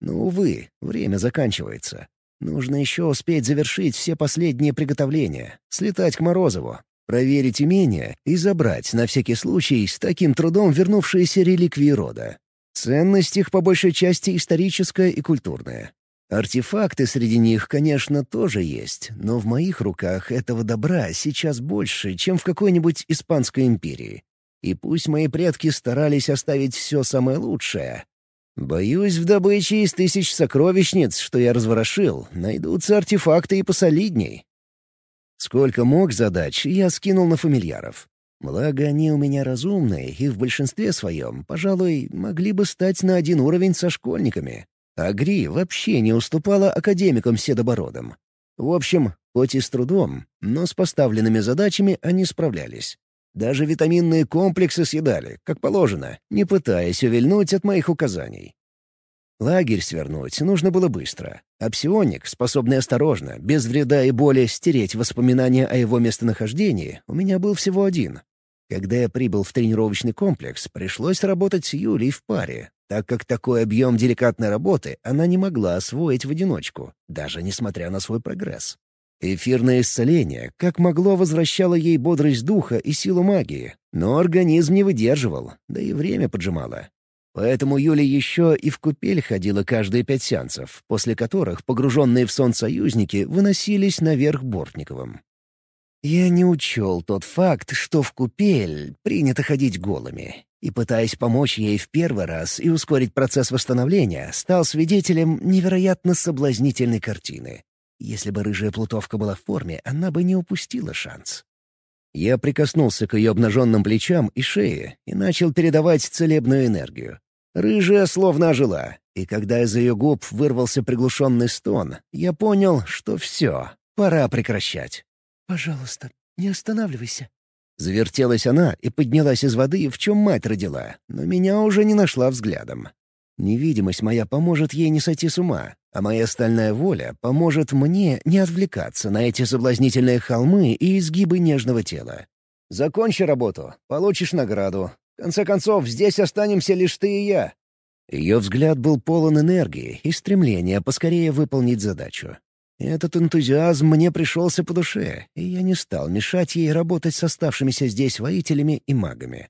Но, увы, время заканчивается. Нужно еще успеть завершить все последние приготовления, слетать к Морозову, проверить имение и забрать, на всякий случай, с таким трудом вернувшиеся реликвии рода. Ценность их по большей части историческая и культурная. Артефакты среди них, конечно, тоже есть, но в моих руках этого добра сейчас больше, чем в какой-нибудь Испанской империи. И пусть мои предки старались оставить все самое лучшее, боюсь, в добыче из тысяч сокровищниц, что я разворошил, найдутся артефакты и посолидней. Сколько мог задач, я скинул на фамильяров. Благо, они у меня разумные и в большинстве своем, пожалуй, могли бы стать на один уровень со школьниками. А Гри вообще не уступала академикам седобородам. В общем, хоть и с трудом, но с поставленными задачами они справлялись. Даже витаминные комплексы съедали, как положено, не пытаясь увильнуть от моих указаний. Лагерь свернуть нужно было быстро, а псионик, способный осторожно, без вреда и боли стереть воспоминания о его местонахождении, у меня был всего один. Когда я прибыл в тренировочный комплекс, пришлось работать с Юлей в паре, так как такой объем деликатной работы она не могла освоить в одиночку, даже несмотря на свой прогресс. Эфирное исцеление, как могло, возвращало ей бодрость духа и силу магии, но организм не выдерживал, да и время поджимало. Поэтому Юля еще и в купель ходила каждые пять сеансов, после которых погруженные в сон союзники выносились наверх Бортниковым. Я не учел тот факт, что в купель принято ходить голыми, и, пытаясь помочь ей в первый раз и ускорить процесс восстановления, стал свидетелем невероятно соблазнительной картины. Если бы рыжая плутовка была в форме, она бы не упустила шанс. Я прикоснулся к ее обнаженным плечам и шее и начал передавать целебную энергию. Рыжая словно ожила, и когда из ее губ вырвался приглушенный стон, я понял, что все, пора прекращать. «Пожалуйста, не останавливайся». Завертелась она и поднялась из воды, в чем мать родила, но меня уже не нашла взглядом. Невидимость моя поможет ей не сойти с ума, а моя стальная воля поможет мне не отвлекаться на эти соблазнительные холмы и изгибы нежного тела. «Закончи работу, получишь награду. В конце концов, здесь останемся лишь ты и я». Ее взгляд был полон энергии и стремления поскорее выполнить задачу. Этот энтузиазм мне пришелся по душе, и я не стал мешать ей работать с оставшимися здесь воителями и магами.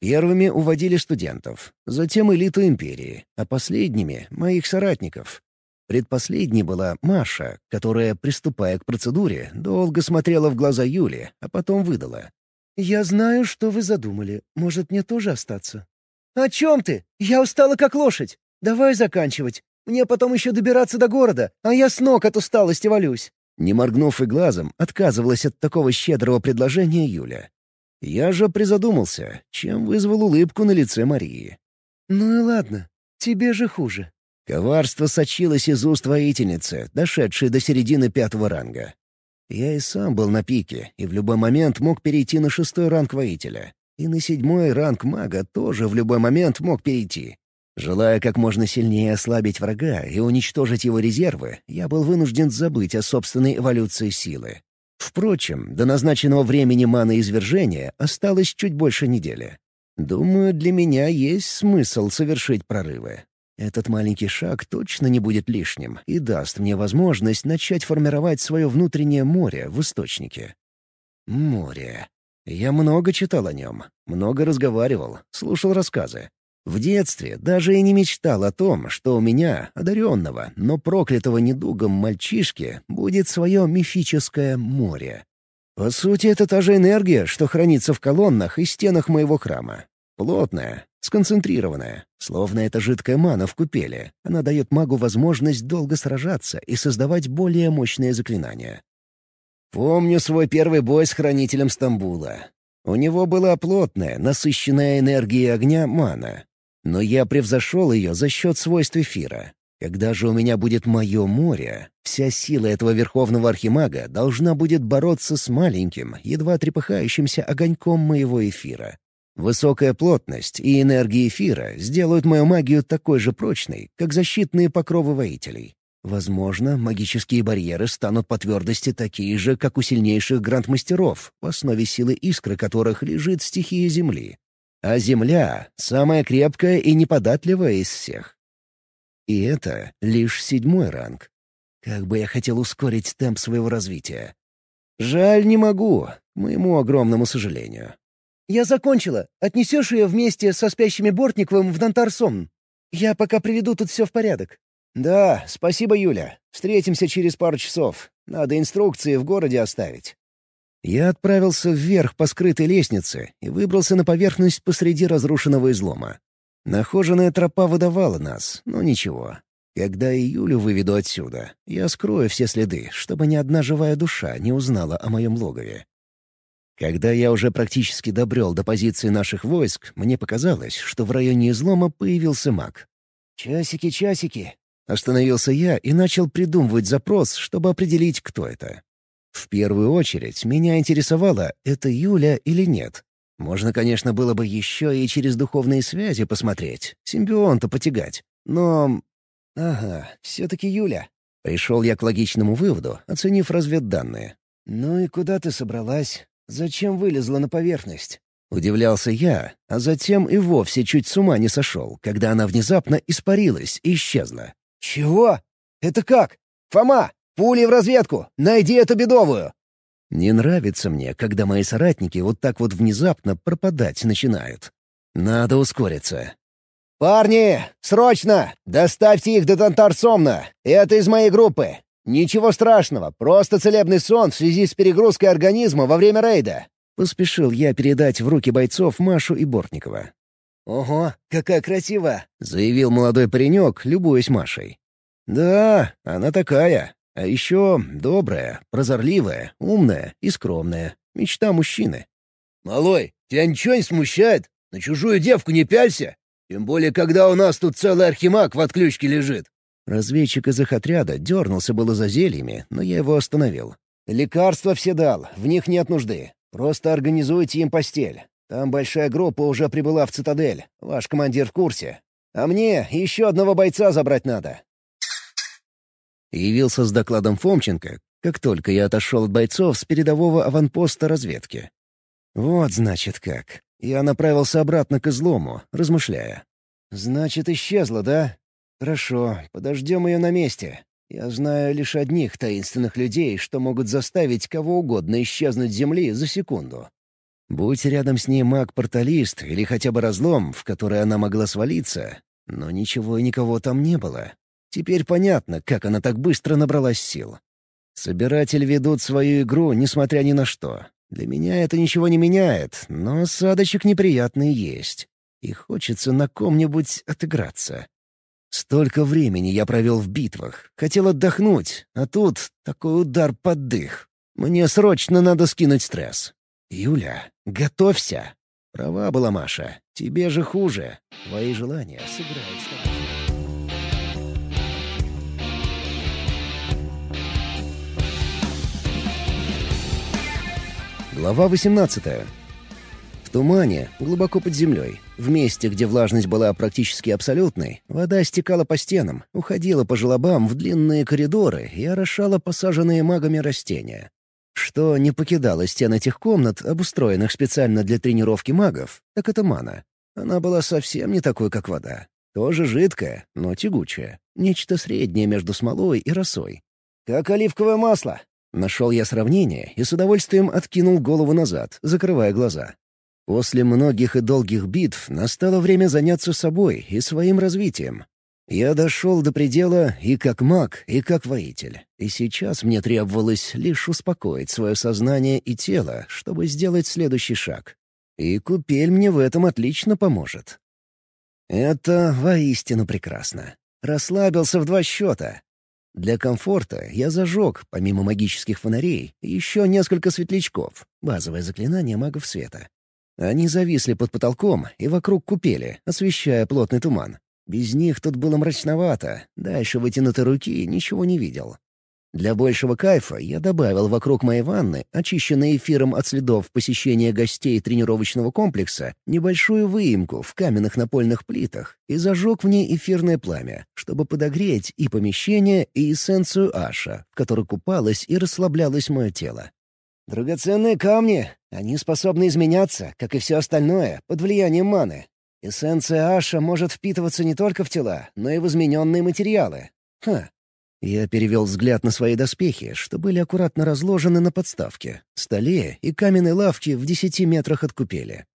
Первыми уводили студентов, затем элиту империи, а последними — моих соратников. Предпоследней была Маша, которая, приступая к процедуре, долго смотрела в глаза Юли, а потом выдала. «Я знаю, что вы задумали. Может, мне тоже остаться?» «О чем ты? Я устала как лошадь. Давай заканчивать. Мне потом еще добираться до города, а я с ног от усталости валюсь». Не моргнув и глазом, отказывалась от такого щедрого предложения Юля. Я же призадумался, чем вызвал улыбку на лице Марии. «Ну и ладно, тебе же хуже». Коварство сочилось из уст воительницы, дошедшей до середины пятого ранга. Я и сам был на пике, и в любой момент мог перейти на шестой ранг воителя. И на седьмой ранг мага тоже в любой момент мог перейти. Желая как можно сильнее ослабить врага и уничтожить его резервы, я был вынужден забыть о собственной эволюции силы. Впрочем, до назначенного времени мана-извержения осталось чуть больше недели. Думаю, для меня есть смысл совершить прорывы. Этот маленький шаг точно не будет лишним и даст мне возможность начать формировать свое внутреннее море в источнике. Море. Я много читал о нем, много разговаривал, слушал рассказы. В детстве даже и не мечтал о том, что у меня, одаренного, но проклятого недугом мальчишки, будет свое мифическое море. По сути, это та же энергия, что хранится в колоннах и стенах моего храма. Плотная, сконцентрированная, словно это жидкая мана в купели. Она дает магу возможность долго сражаться и создавать более мощные заклинания. Помню свой первый бой с хранителем Стамбула. У него была плотная, насыщенная энергией огня мана, но я превзошел ее за счет свойств эфира. Когда же у меня будет мое море, вся сила этого верховного архимага должна будет бороться с маленьким, едва трепыхающимся огоньком моего эфира. Высокая плотность и энергия эфира сделают мою магию такой же прочной, как защитные покровы воителей. Возможно, магические барьеры станут по твердости такие же, как у сильнейших грандмастеров, в основе силы искры которых лежит стихия Земли. А Земля — самая крепкая и неподатливая из всех. И это лишь седьмой ранг. Как бы я хотел ускорить темп своего развития. Жаль, не могу, к моему огромному сожалению. «Я закончила. Отнесешь ее вместе со спящими Бортниковым в Донтар-Сомн? Я пока приведу тут все в порядок». «Да, спасибо, Юля. Встретимся через пару часов. Надо инструкции в городе оставить». Я отправился вверх по скрытой лестнице и выбрался на поверхность посреди разрушенного излома. Нахоженная тропа выдавала нас, но ничего. Когда и Юлю выведу отсюда, я скрою все следы, чтобы ни одна живая душа не узнала о моем логове. Когда я уже практически добрел до позиции наших войск, мне показалось, что в районе излома появился маг. «Часики, часики!» Остановился я и начал придумывать запрос, чтобы определить, кто это. В первую очередь меня интересовало, это Юля или нет. Можно, конечно, было бы еще и через духовные связи посмотреть, симбионта потягать. Но... Ага, все-таки Юля. Пришел я к логичному выводу, оценив разведданные. «Ну и куда ты собралась? Зачем вылезла на поверхность?» Удивлялся я, а затем и вовсе чуть с ума не сошел, когда она внезапно испарилась и исчезла. «Чего? Это как? Фома, пули в разведку! Найди эту бедовую!» Не нравится мне, когда мои соратники вот так вот внезапно пропадать начинают. Надо ускориться. «Парни, срочно! Доставьте их до Тантар-Сомна! Это из моей группы! Ничего страшного, просто целебный сон в связи с перегрузкой организма во время рейда!» Поспешил я передать в руки бойцов Машу и Бортникова. «Ого, какая красивая!» — заявил молодой паренек, любуясь Машей. «Да, она такая. А еще добрая, прозорливая, умная и скромная. Мечта мужчины». «Малой, тебя ничего не смущает? На чужую девку не пялься? Тем более, когда у нас тут целый архимаг в отключке лежит». Разведчик из их отряда дернулся было за зельями, но я его остановил. «Лекарства все дал, в них нет нужды. Просто организуйте им постель. Там большая группа уже прибыла в цитадель. Ваш командир в курсе. А мне еще одного бойца забрать надо». Явился с докладом Фомченко, как только я отошел от бойцов с передового аванпоста разведки. Вот, значит, как. Я направился обратно к излому, размышляя. «Значит, исчезла, да? Хорошо, подождем ее на месте. Я знаю лишь одних таинственных людей, что могут заставить кого угодно исчезнуть с Земли за секунду. Будь рядом с ней маг-порталист или хотя бы разлом, в который она могла свалиться, но ничего и никого там не было. Теперь понятно, как она так быстро набралась сил. Собиратель ведут свою игру, несмотря ни на что. Для меня это ничего не меняет, но осадочек неприятный есть. И хочется на ком-нибудь отыграться. Столько времени я провел в битвах, хотел отдохнуть, а тут такой удар под дых. Мне срочно надо скинуть стресс. «Юля, готовься!» Права была Маша. Тебе же хуже. Твои желания сыграют с тобой. Глава 18. В тумане, глубоко под землей, в месте, где влажность была практически абсолютной, вода стекала по стенам, уходила по желобам в длинные коридоры и орошала посаженные магами растения. Что не покидало стен этих комнат, обустроенных специально для тренировки магов, так это мана. Она была совсем не такой, как вода. Тоже жидкая, но тягучая. Нечто среднее между смолой и росой. «Как оливковое масло!» Нашел я сравнение и с удовольствием откинул голову назад, закрывая глаза. После многих и долгих битв настало время заняться собой и своим развитием. Я дошел до предела и как маг, и как воитель. И сейчас мне требовалось лишь успокоить свое сознание и тело, чтобы сделать следующий шаг. И купель мне в этом отлично поможет. Это воистину прекрасно. Расслабился в два счета. Для комфорта я зажег, помимо магических фонарей, еще несколько светлячков, базовое заклинание магов света. Они зависли под потолком и вокруг купели, освещая плотный туман. Без них тут было мрачновато, дальше вытянутой руки ничего не видел. Для большего кайфа я добавил вокруг моей ванны, очищенной эфиром от следов посещения гостей тренировочного комплекса, небольшую выемку в каменных напольных плитах и зажег в ней эфирное пламя, чтобы подогреть и помещение, и эссенцию Аша, в которой купалось и расслаблялось мое тело. Драгоценные камни, они способны изменяться, как и все остальное, под влиянием маны. Эссенция Аша может впитываться не только в тела, но и в измененные материалы. Ха. Я перевел взгляд на свои доспехи, что были аккуратно разложены на подставке, столе и каменной лавке в десяти метрах от купели.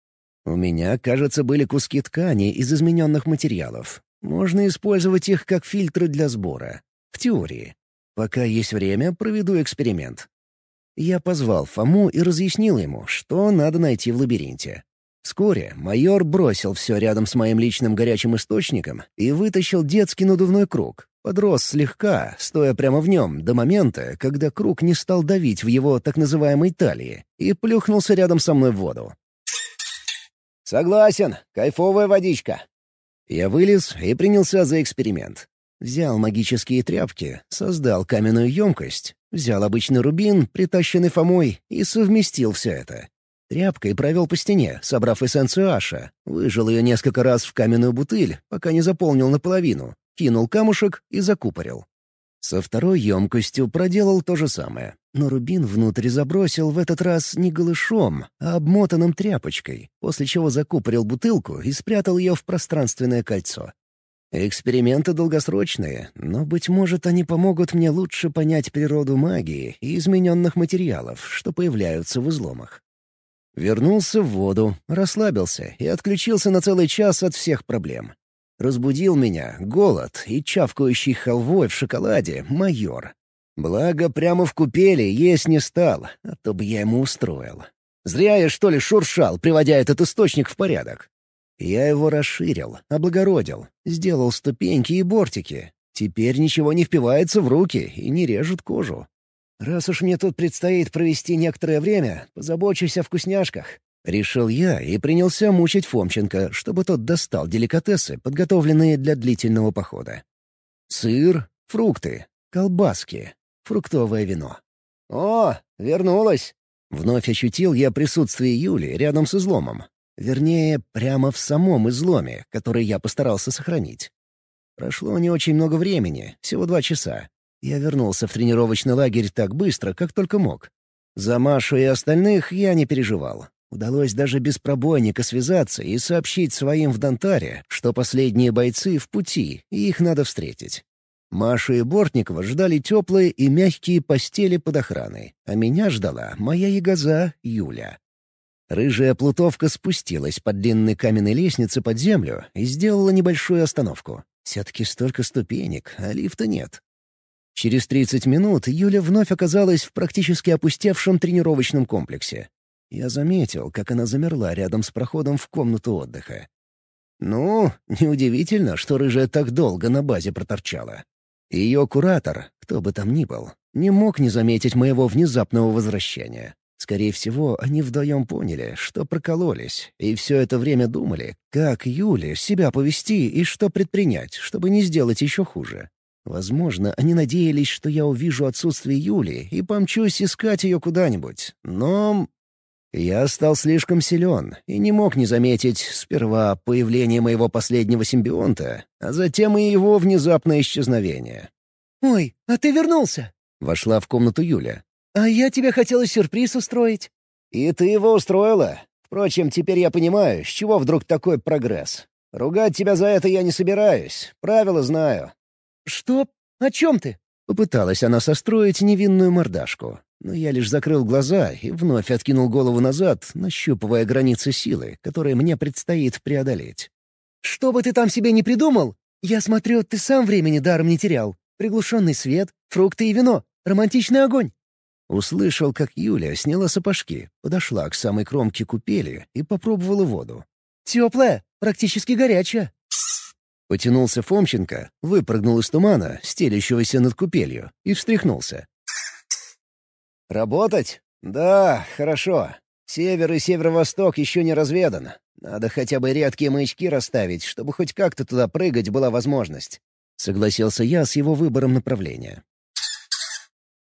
У меня, кажется, были куски ткани из измененных материалов. Можно использовать их как фильтры для сбора. В теории. Пока есть время, проведу эксперимент. Я позвал Фому и разъяснил ему, что надо найти в лабиринте. Вскоре майор бросил все рядом с моим личным горячим источником и вытащил детский надувной круг. Подрос слегка, стоя прямо в нем, до момента, когда круг не стал давить в его так называемой талии, и плюхнулся рядом со мной в воду. «Согласен, кайфовая водичка». Я вылез и принялся за эксперимент. Взял магические тряпки, создал каменную емкость, взял обычный рубин, притащенный Фомой, и совместил все это. Тряпкой провел по стене, собрав эссенцию Аша, выжил ее несколько раз в каменную бутыль, пока не заполнил наполовину, кинул камушек и закупорил. Со второй емкостью проделал то же самое, но рубин внутрь забросил в этот раз не голышом, а обмотанным тряпочкой, после чего закупорил бутылку и спрятал ее в пространственное кольцо. Эксперименты долгосрочные, но, быть может, они помогут мне лучше понять природу магии и измененных материалов, что появляются в изломах. Вернулся в воду, расслабился и отключился на целый час от всех проблем. Разбудил меня голод и чавкающий халвой в шоколаде майор. Благо, прямо в купели есть не стал, а то бы я ему устроил. Зря я, что ли, шуршал, приводя этот источник в порядок. Я его расширил, облагородил, сделал ступеньки и бортики. Теперь ничего не впивается в руки и не режет кожу. Раз уж мне тут предстоит провести некоторое время, позабочусь о вкусняшках. Решил я и принялся мучить Фомченко, чтобы тот достал деликатесы, подготовленные для длительного похода. Сыр, фрукты, колбаски, фруктовое вино. «О, вернулась!» Вновь ощутил я присутствие Юли рядом с изломом. Вернее, прямо в самом изломе, который я постарался сохранить. Прошло не очень много времени, всего два часа, я вернулся в тренировочный лагерь так быстро, как только мог. За Машу и остальных я не переживал. Удалось даже без пробойника связаться и сообщить своим в Донтаре, что последние бойцы в пути, и их надо встретить. Машу и Бортникова ждали теплые и мягкие постели под охраной, а меня ждала моя ягоза Юля. Рыжая плутовка спустилась по длинной каменной лестнице под землю и сделала небольшую остановку. Все-таки столько ступенек, а лифта нет. Через 30 минут Юля вновь оказалась в практически опустевшем тренировочном комплексе. Я заметил, как она замерла рядом с проходом в комнату отдыха. Ну, неудивительно, что рыжая так долго на базе проторчала. Ее куратор, кто бы там ни был, не мог не заметить моего внезапного возвращения. Скорее всего, они вдвоем поняли, что прокололись, и все это время думали, как Юле себя повести и что предпринять, чтобы не сделать еще хуже. Возможно, они надеялись, что я увижу отсутствие Юли и помчусь искать ее куда-нибудь. Но я стал слишком силен и не мог не заметить сперва появление моего последнего симбионта, а затем и его внезапное исчезновение. «Ой, а ты вернулся!» — вошла в комнату Юля. «А я тебе хотела сюрприз устроить». «И ты его устроила? Впрочем, теперь я понимаю, с чего вдруг такой прогресс. Ругать тебя за это я не собираюсь, правила знаю. «Что? О чем ты?» Попыталась она состроить невинную мордашку, но я лишь закрыл глаза и вновь откинул голову назад, нащупывая границы силы, которые мне предстоит преодолеть. «Что бы ты там себе не придумал, я смотрю, ты сам времени даром не терял. Приглушенный свет, фрукты и вино, романтичный огонь». Услышал, как Юля сняла сапожки, подошла к самой кромке купели и попробовала воду. «Теплая, практически горячая». Потянулся Фомченко, выпрыгнул из тумана, стелящегося над купелью, и встряхнулся. «Работать? Да, хорошо. Север и северо-восток еще не разведан. Надо хотя бы редкие маячки расставить, чтобы хоть как-то туда прыгать была возможность». Согласился я с его выбором направления.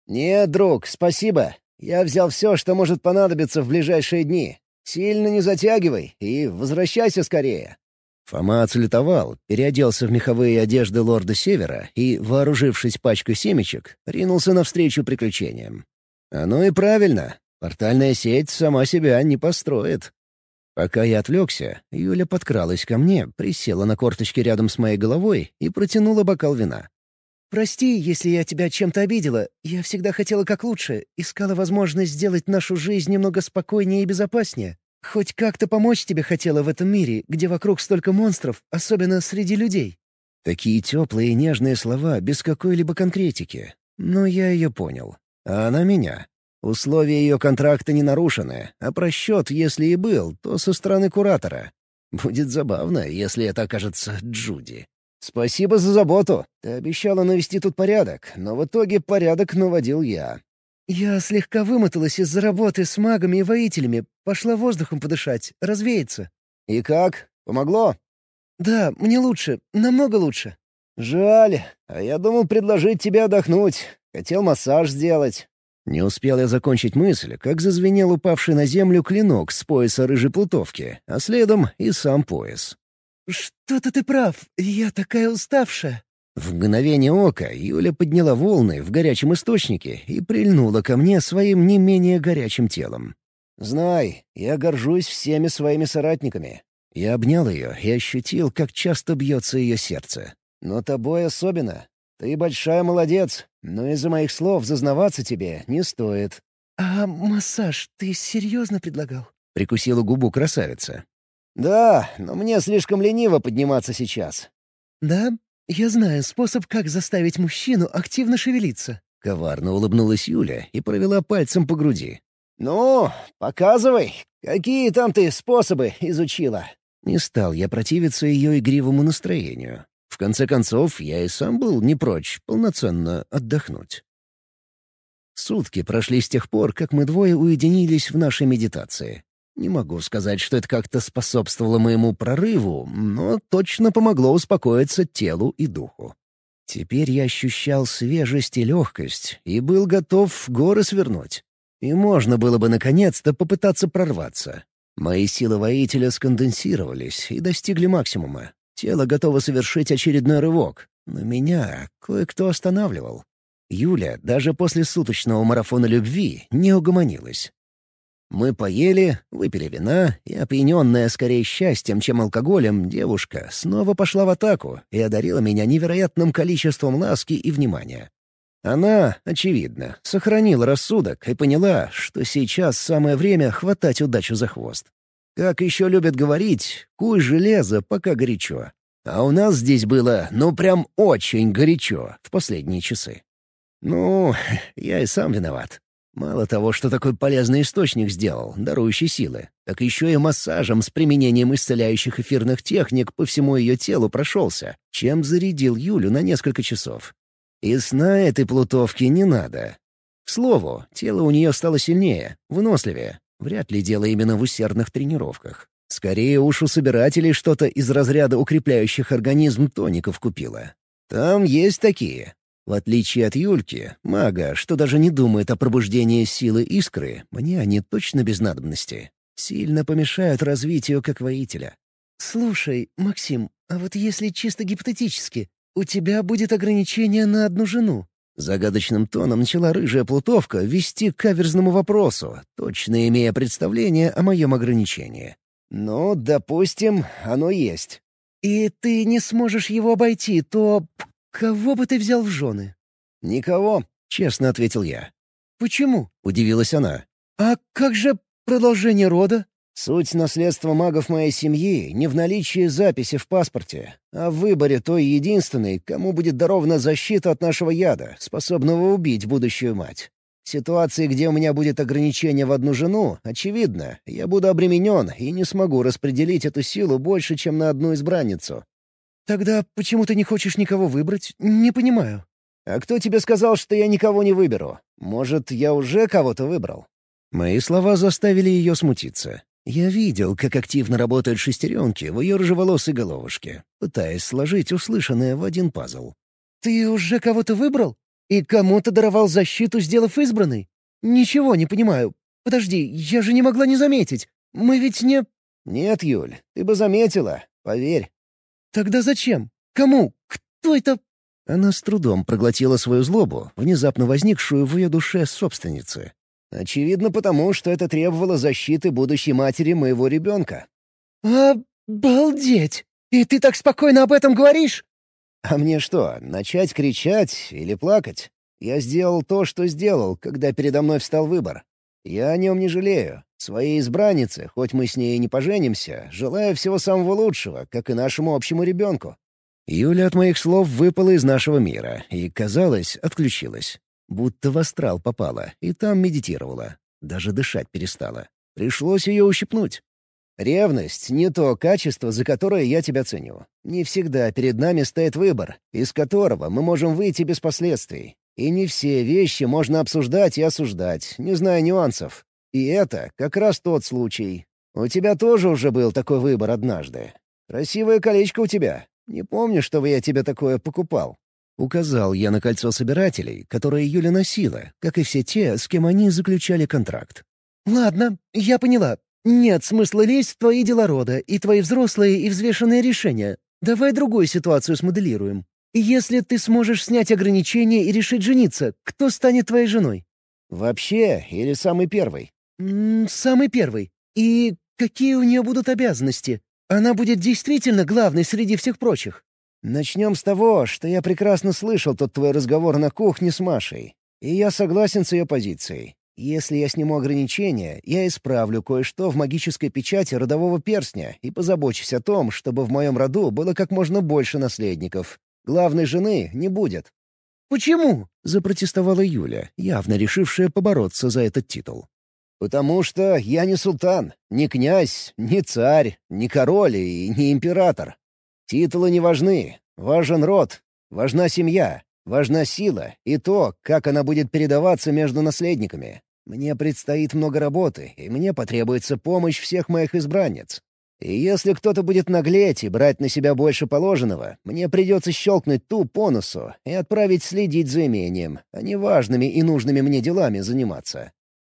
«Нет, друг, спасибо. Я взял все, что может понадобиться в ближайшие дни. Сильно не затягивай и возвращайся скорее». Фома отслетовал, переоделся в меховые одежды лорда Севера и, вооружившись пачкой семечек, ринулся навстречу приключениям. Оно и правильно. Портальная сеть сама себя не построит. Пока я отвлекся, Юля подкралась ко мне, присела на корточки рядом с моей головой и протянула бокал вина. «Прости, если я тебя чем-то обидела. Я всегда хотела как лучше, искала возможность сделать нашу жизнь немного спокойнее и безопаснее. Хоть как-то помочь тебе хотела в этом мире, где вокруг столько монстров, особенно среди людей». Такие теплые и нежные слова без какой-либо конкретики. Но я ее понял. А она меня. Условия ее контракта не нарушены, а просчет, если и был, то со стороны куратора. Будет забавно, если это окажется Джуди. «Спасибо за заботу. Ты обещала навести тут порядок, но в итоге порядок наводил я». «Я слегка вымоталась из-за работы с магами и воителями. Пошла воздухом подышать, развеяться». «И как? Помогло?» «Да, мне лучше. Намного лучше». «Жаль. А я думал предложить тебе отдохнуть. Хотел массаж сделать. Не успел я закончить мысль, как зазвенел упавший на землю клинок с пояса рыжей плутовки, а следом и сам пояс. «Что-то ты прав, я такая уставшая». В мгновение ока Юля подняла волны в горячем источнике и прильнула ко мне своим не менее горячим телом. «Знай, я горжусь всеми своими соратниками». Я обнял ее и ощутил, как часто бьется ее сердце. «Но тобой особенно. Ты большая молодец, но из-за моих слов зазнаваться тебе не стоит». «А массаж ты серьезно предлагал?» — прикусила губу красавица. «Да, но мне слишком лениво подниматься сейчас». «Да? Я знаю способ, как заставить мужчину активно шевелиться». Коварно улыбнулась Юля и провела пальцем по груди. «Ну, показывай, какие там ты способы изучила?» Не стал я противиться ее игривому настроению. В конце концов, я и сам был не прочь полноценно отдохнуть. Сутки прошли с тех пор, как мы двое уединились в нашей медитации. Не могу сказать, что это как-то способствовало моему прорыву, но точно помогло успокоиться телу и духу. Теперь я ощущал свежесть и легкость и был готов горы свернуть. И можно было бы наконец-то попытаться прорваться. Мои силы воителя сконденсировались и достигли максимума. Тело готово совершить очередной рывок, но меня кое-кто останавливал. Юля даже после суточного марафона любви не угомонилась. Мы поели, выпили вина, и, опьяненная скорее счастьем, чем алкоголем, девушка снова пошла в атаку и одарила меня невероятным количеством ласки и внимания. Она, очевидно, сохранила рассудок и поняла, что сейчас самое время хватать удачу за хвост. Как еще любят говорить, куй железо, пока горячо. А у нас здесь было, ну, прям очень горячо в последние часы. Ну, я и сам виноват. Мало того, что такой полезный источник сделал, дарующий силы, так еще и массажем с применением исцеляющих эфирных техник по всему ее телу прошелся, чем зарядил Юлю на несколько часов. И сна этой плутовки не надо. К слову, тело у нее стало сильнее, выносливее, Вряд ли дело именно в усердных тренировках. Скорее уж у собирателей что-то из разряда укрепляющих организм тоников купила. Там есть такие. В отличие от Юльки, мага, что даже не думает о пробуждении силы искры, мне они точно без надобности. Сильно помешают развитию как воителя. «Слушай, Максим, а вот если чисто гипотетически, у тебя будет ограничение на одну жену, Загадочным тоном начала рыжая плутовка вести к каверзному вопросу, точно имея представление о моем ограничении. «Ну, допустим, оно есть». «И ты не сможешь его обойти, то кого бы ты взял в жены?» «Никого», — честно ответил я. «Почему?» — удивилась она. «А как же продолжение рода?» Суть наследства магов моей семьи не в наличии записи в паспорте, а в выборе той единственной, кому будет дарована защита от нашего яда, способного убить будущую мать. В ситуации, где у меня будет ограничение в одну жену, очевидно, я буду обременен и не смогу распределить эту силу больше, чем на одну избранницу. «Тогда почему ты не хочешь никого выбрать? Не понимаю». «А кто тебе сказал, что я никого не выберу? Может, я уже кого-то выбрал?» Мои слова заставили ее смутиться. Я видел, как активно работают шестеренки в ее рыжеволосой головушке, пытаясь сложить услышанное в один пазл. «Ты уже кого-то выбрал? И кому-то даровал защиту, сделав избранной? Ничего не понимаю. Подожди, я же не могла не заметить. Мы ведь не...» «Нет, Юль, ты бы заметила, поверь». «Тогда зачем? Кому? Кто это?» Она с трудом проглотила свою злобу, внезапно возникшую в ее душе собственницы. Очевидно, потому что это требовало защиты будущей матери моего ребенка. «Обалдеть! И ты так спокойно об этом говоришь?» «А мне что, начать кричать или плакать? Я сделал то, что сделал, когда передо мной встал выбор. Я о нем не жалею. Своей избраннице, хоть мы с ней и не поженимся, желаю всего самого лучшего, как и нашему общему ребенку». Юля от моих слов выпала из нашего мира и, казалось, отключилась. Будто в астрал попала и там медитировала. Даже дышать перестала. Пришлось ее ущипнуть. Ревность — не то качество, за которое я тебя ценю. Не всегда перед нами стоит выбор, из которого мы можем выйти без последствий. И не все вещи можно обсуждать и осуждать, не зная нюансов. И это как раз тот случай. У тебя тоже уже был такой выбор однажды. Красивое колечко у тебя. Не помню, чтобы я тебе такое покупал. Указал я на кольцо собирателей, которое Юля носила, как и все те, с кем они заключали контракт. «Ладно, я поняла. Нет смысла лезть в твои дела рода и твои взрослые и взвешенные решения. Давай другую ситуацию смоделируем. Если ты сможешь снять ограничения и решить жениться, кто станет твоей женой?» «Вообще или самый первый?» «Самый первый. И какие у нее будут обязанности? Она будет действительно главной среди всех прочих?» Начнем с того, что я прекрасно слышал тот твой разговор на кухне с Машей. И я согласен с ее позицией. Если я сниму ограничения, я исправлю кое-что в магической печати родового перстня и позабочусь о том, чтобы в моем роду было как можно больше наследников. Главной жены не будет. «Почему?» — запротестовала Юля, явно решившая побороться за этот титул. «Потому что я не султан, не князь, не царь, не король и не император. Титулы не важны. Важен род, важна семья, важна сила и то, как она будет передаваться между наследниками. Мне предстоит много работы, и мне потребуется помощь всех моих избранниц. И если кто-то будет наглеть и брать на себя больше положенного, мне придется щелкнуть ту по носу и отправить следить за имением, а не важными и нужными мне делами заниматься.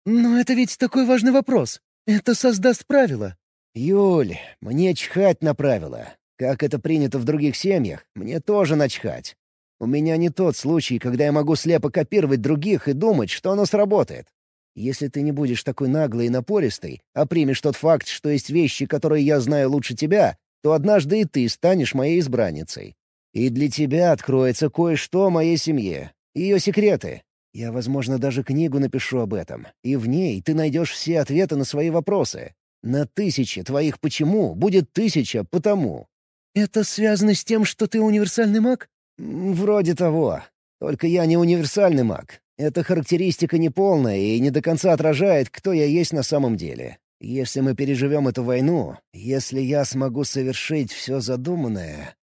«Но это ведь такой важный вопрос. Это создаст правила». «Юль, мне чхать на правила. Как это принято в других семьях, мне тоже начхать. У меня не тот случай, когда я могу слепо копировать других и думать, что оно сработает. Если ты не будешь такой наглый и напористый, а примешь тот факт, что есть вещи, которые я знаю лучше тебя, то однажды и ты станешь моей избранницей. И для тебя откроется кое-что о моей семье, ее секреты. Я, возможно, даже книгу напишу об этом, и в ней ты найдешь все ответы на свои вопросы. На тысячи твоих «почему» будет тысяча «потому». «Это связано с тем, что ты универсальный маг?» «Вроде того. Только я не универсальный маг. Эта характеристика неполная и не до конца отражает, кто я есть на самом деле. Если мы переживем эту войну, если я смогу совершить все задуманное...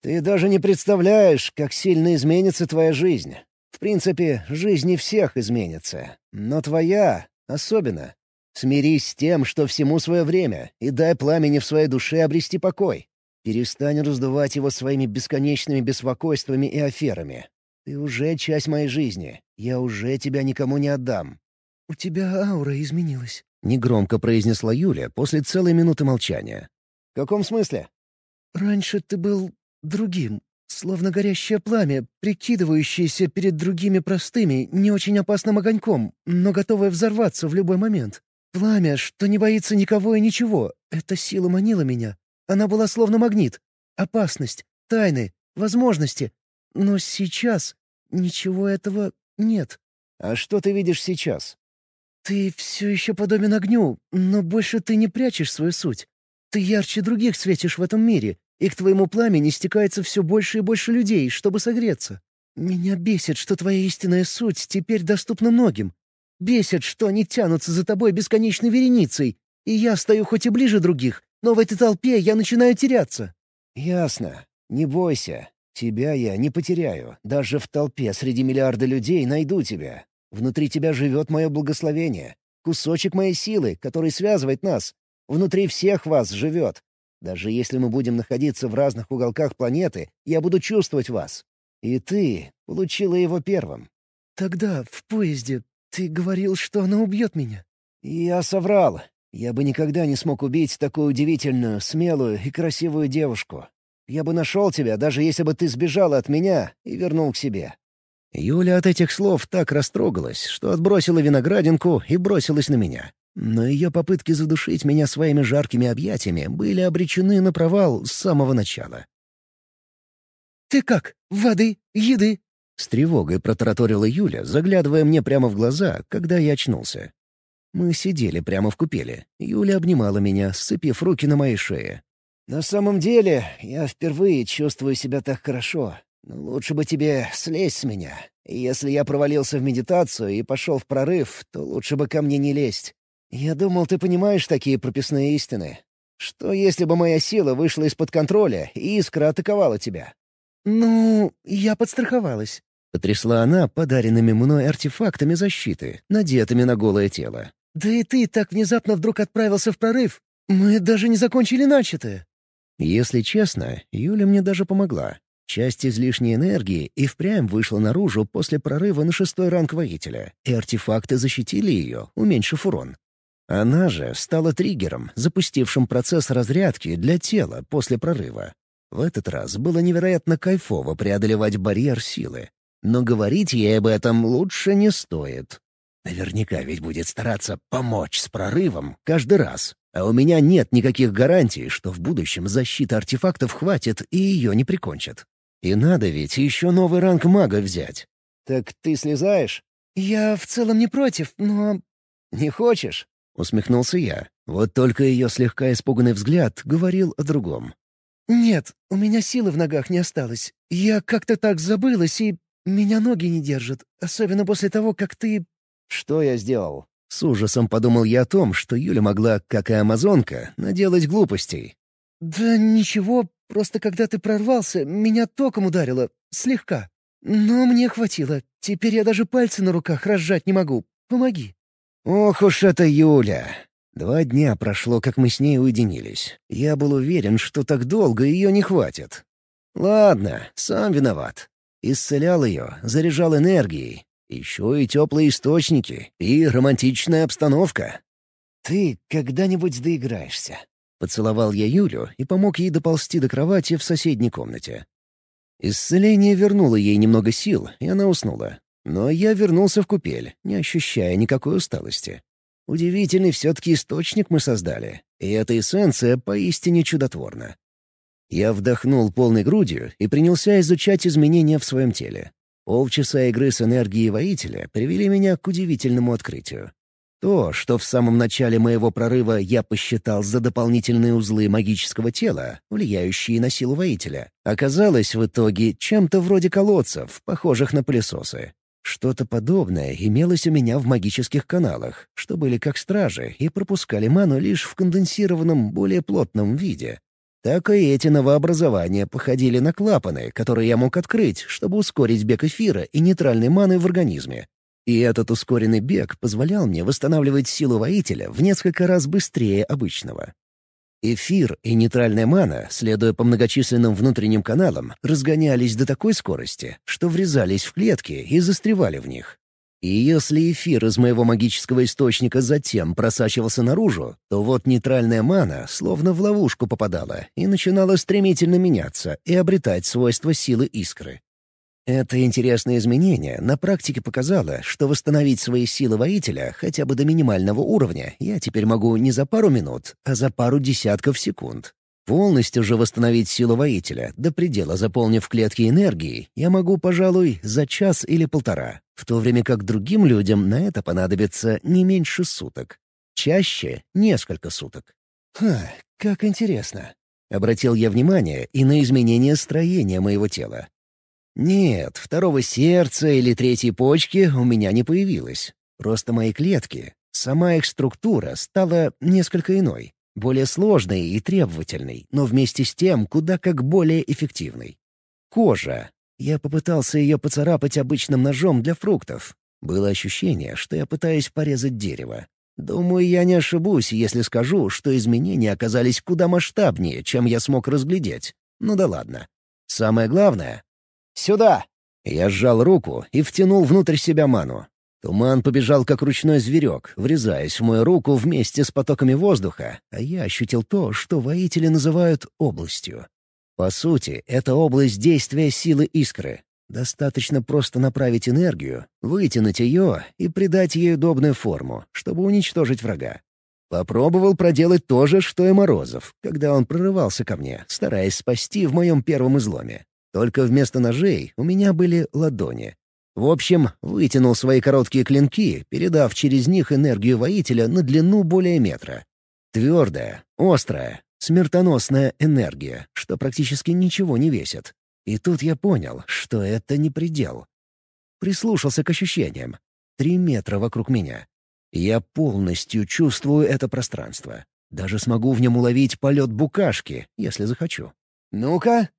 Ты даже не представляешь, как сильно изменится твоя жизнь. В принципе, жизни всех изменится. Но твоя особенно. Смирись с тем, что всему свое время, и дай пламени в своей душе обрести покой. Перестань раздувать его своими бесконечными беспокойствами и аферами. Ты уже часть моей жизни. Я уже тебя никому не отдам». «У тебя аура изменилась», — негромко произнесла Юля после целой минуты молчания. «В каком смысле?» «Раньше ты был другим, словно горящее пламя, прикидывающееся перед другими простыми, не очень опасным огоньком, но готовое взорваться в любой момент. Пламя, что не боится никого и ничего. Эта сила манила меня, она была словно магнит. Опасность, тайны, возможности. Но сейчас ничего этого нет. А что ты видишь сейчас? Ты все еще подобен огню, но больше ты не прячешь свою суть. Ты ярче других светишь в этом мире, и к твоему пламени стекается все больше и больше людей, чтобы согреться. Меня бесит, что твоя истинная суть теперь доступна многим. Бесит, что они тянутся за тобой бесконечной вереницей, и я стою хоть и ближе других, но в этой толпе я начинаю теряться». «Ясно. Не бойся. Тебя я не потеряю. Даже в толпе среди миллиарда людей найду тебя. Внутри тебя живет мое благословение. Кусочек моей силы, который связывает нас. Внутри всех вас живет. Даже если мы будем находиться в разных уголках планеты, я буду чувствовать вас. И ты получила его первым». «Тогда, в поезде, ты говорил, что она убьет меня». «Я соврал. Я бы никогда не смог убить такую удивительную, смелую и красивую девушку. Я бы нашел тебя, даже если бы ты сбежала от меня и вернул к себе. Юля от этих слов так растрогалась, что отбросила виноградинку и бросилась на меня. Но ее попытки задушить меня своими жаркими объятиями были обречены на провал с самого начала. «Ты как? Воды? Еды?» С тревогой протараторила Юля, заглядывая мне прямо в глаза, когда я очнулся. Мы сидели прямо в купели. Юля обнимала меня, сцепив руки на моей шее. «На самом деле, я впервые чувствую себя так хорошо. Но лучше бы тебе слезть с меня. Если я провалился в медитацию и пошел в прорыв, то лучше бы ко мне не лезть. Я думал, ты понимаешь такие прописные истины. Что если бы моя сила вышла из-под контроля, и искра атаковала тебя?» «Ну, я подстраховалась». Потрясла она подаренными мной артефактами защиты, надетыми на голое тело. «Да и ты так внезапно вдруг отправился в прорыв. Мы даже не закончили начатое». Если честно, Юля мне даже помогла. Часть излишней энергии и впрямь вышла наружу после прорыва на шестой ранг воителя, и артефакты защитили ее, уменьшив урон. Она же стала триггером, запустившим процесс разрядки для тела после прорыва. В этот раз было невероятно кайфово преодолевать барьер силы. Но говорить ей об этом лучше не стоит. Наверняка ведь будет стараться помочь с прорывом каждый раз. А у меня нет никаких гарантий, что в будущем защиты артефактов хватит и ее не прикончат. И надо ведь еще новый ранг мага взять. «Так ты слезаешь?» «Я в целом не против, но...» «Не хочешь?» — усмехнулся я. Вот только ее слегка испуганный взгляд говорил о другом. «Нет, у меня силы в ногах не осталось. Я как-то так забылась, и меня ноги не держат, особенно после того, как ты...» «Что я сделал?» С ужасом подумал я о том, что Юля могла, как и амазонка, наделать глупостей. «Да ничего, просто когда ты прорвался, меня током ударило. Слегка. Но мне хватило. Теперь я даже пальцы на руках разжать не могу. Помоги». «Ох уж это Юля!» Два дня прошло, как мы с ней уединились. Я был уверен, что так долго ее не хватит. Ладно, сам виноват. Исцелял ее, заряжал энергией, еще и теплые источники, и романтичная обстановка. «Ты когда-нибудь доиграешься?» Поцеловал я Юлю и помог ей доползти до кровати в соседней комнате. Исцеление вернуло ей немного сил, и она уснула. Но я вернулся в купель, не ощущая никакой усталости. Удивительный все-таки источник мы создали, и эта эссенция поистине чудотворна. Я вдохнул полной грудью и принялся изучать изменения в своем теле. Полчаса игры с энергией воителя привели меня к удивительному открытию. То, что в самом начале моего прорыва я посчитал за дополнительные узлы магического тела, влияющие на силу воителя, оказалось в итоге чем-то вроде колодцев, похожих на пылесосы. Что-то подобное имелось у меня в магических каналах, что были как стражи и пропускали ману лишь в конденсированном, более плотном виде так и эти новообразования походили на клапаны, которые я мог открыть, чтобы ускорить бег эфира и нейтральной маны в организме. И этот ускоренный бег позволял мне восстанавливать силу воителя в несколько раз быстрее обычного. Эфир и нейтральная мана, следуя по многочисленным внутренним каналам, разгонялись до такой скорости, что врезались в клетки и застревали в них. И если эфир из моего магического источника затем просачивался наружу, то вот нейтральная мана словно в ловушку попадала и начинала стремительно меняться и обретать свойства силы искры. Это интересное изменение на практике показало, что восстановить свои силы воителя хотя бы до минимального уровня я теперь могу не за пару минут, а за пару десятков секунд. Полностью же восстановить силу воителя, до предела заполнив клетки энергией, я могу, пожалуй, за час или полтора, в то время как другим людям на это понадобится не меньше суток. Чаще — несколько суток. «Ха, как интересно!» — обратил я внимание и на изменение строения моего тела. Нет, второго сердца или третьей почки у меня не появилось. Просто мои клетки, сама их структура стала несколько иной более сложный и требовательный, но вместе с тем куда как более эффективный. Кожа. Я попытался ее поцарапать обычным ножом для фруктов. Было ощущение, что я пытаюсь порезать дерево. Думаю, я не ошибусь, если скажу, что изменения оказались куда масштабнее, чем я смог разглядеть. Ну да ладно. Самое главное... «Сюда!» Я сжал руку и втянул внутрь себя ману. Туман побежал, как ручной зверек, врезаясь в мою руку вместе с потоками воздуха, а я ощутил то, что воители называют областью. По сути, это область действия силы искры. Достаточно просто направить энергию, вытянуть ее и придать ей удобную форму, чтобы уничтожить врага. Попробовал проделать то же, что и Морозов, когда он прорывался ко мне, стараясь спасти в моем первом изломе. Только вместо ножей у меня были ладони. В общем, вытянул свои короткие клинки, передав через них энергию воителя на длину более метра. Твердая, острая, смертоносная энергия, что практически ничего не весит. И тут я понял, что это не предел. Прислушался к ощущениям. Три метра вокруг меня. Я полностью чувствую это пространство. Даже смогу в нем уловить полет букашки, если захочу. «Ну-ка!»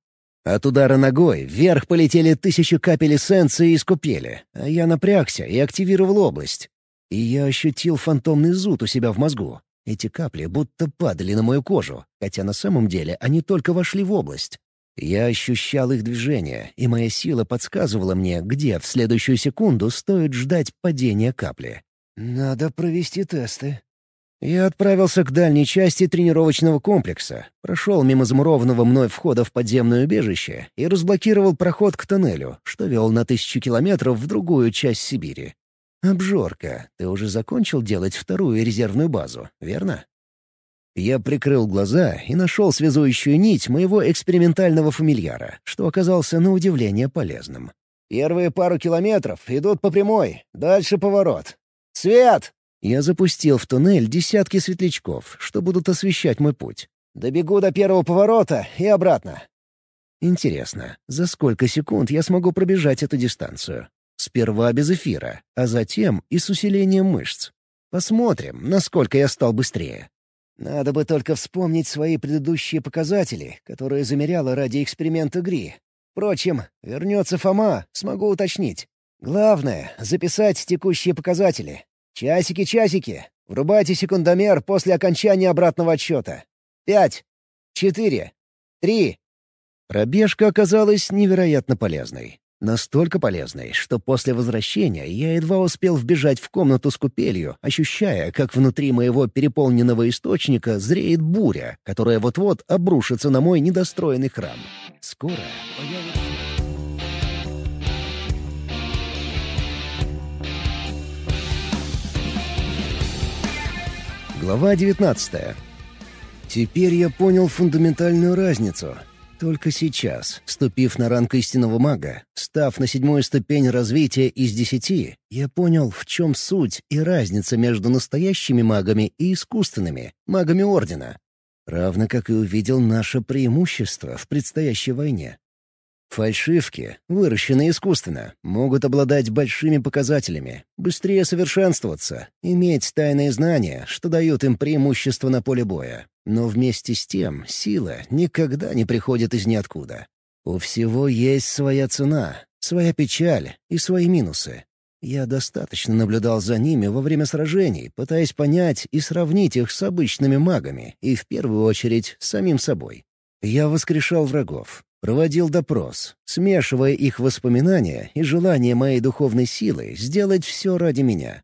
От удара ногой вверх полетели тысячи капель эссенции из купели, а я напрягся и активировал область. И я ощутил фантомный зуд у себя в мозгу. Эти капли будто падали на мою кожу, хотя на самом деле они только вошли в область. Я ощущал их движение, и моя сила подсказывала мне, где в следующую секунду стоит ждать падения капли. «Надо провести тесты», я отправился к дальней части тренировочного комплекса, прошел мимо замурованного мной входа в подземное убежище и разблокировал проход к тоннелю, что вел на тысячу километров в другую часть Сибири. «Обжорка, ты уже закончил делать вторую резервную базу, верно?» Я прикрыл глаза и нашел связующую нить моего экспериментального фамильяра, что оказался на удивление полезным. «Первые пару километров идут по прямой, дальше поворот. Свет!» Я запустил в туннель десятки светлячков, что будут освещать мой путь. «Добегу до первого поворота и обратно». Интересно, за сколько секунд я смогу пробежать эту дистанцию? Сперва без эфира, а затем и с усилением мышц. Посмотрим, насколько я стал быстрее. Надо бы только вспомнить свои предыдущие показатели, которые замеряла ради эксперимента Гри. Впрочем, вернется Фома, смогу уточнить. Главное — записать текущие показатели, «Часики, часики! Врубайте секундомер после окончания обратного отсчета. Пять, четыре, три». Пробежка оказалась невероятно полезной. Настолько полезной, что после возвращения я едва успел вбежать в комнату с купелью, ощущая, как внутри моего переполненного источника зреет буря, которая вот-вот обрушится на мой недостроенный храм. Скоро появится... Глава 19 Теперь я понял фундаментальную разницу. Только сейчас, ступив на ранг истинного мага, став на седьмую ступень развития из десяти, я понял, в чем суть и разница между настоящими магами и искусственными, магами Ордена. Равно как и увидел наше преимущество в предстоящей войне. Фальшивки, выращенные искусственно, могут обладать большими показателями, быстрее совершенствоваться, иметь тайные знания, что дают им преимущество на поле боя. Но вместе с тем сила никогда не приходит из ниоткуда. У всего есть своя цена, своя печаль и свои минусы. Я достаточно наблюдал за ними во время сражений, пытаясь понять и сравнить их с обычными магами, и в первую очередь с самим собой. Я воскрешал врагов, Проводил допрос, смешивая их воспоминания и желание моей духовной силы сделать все ради меня.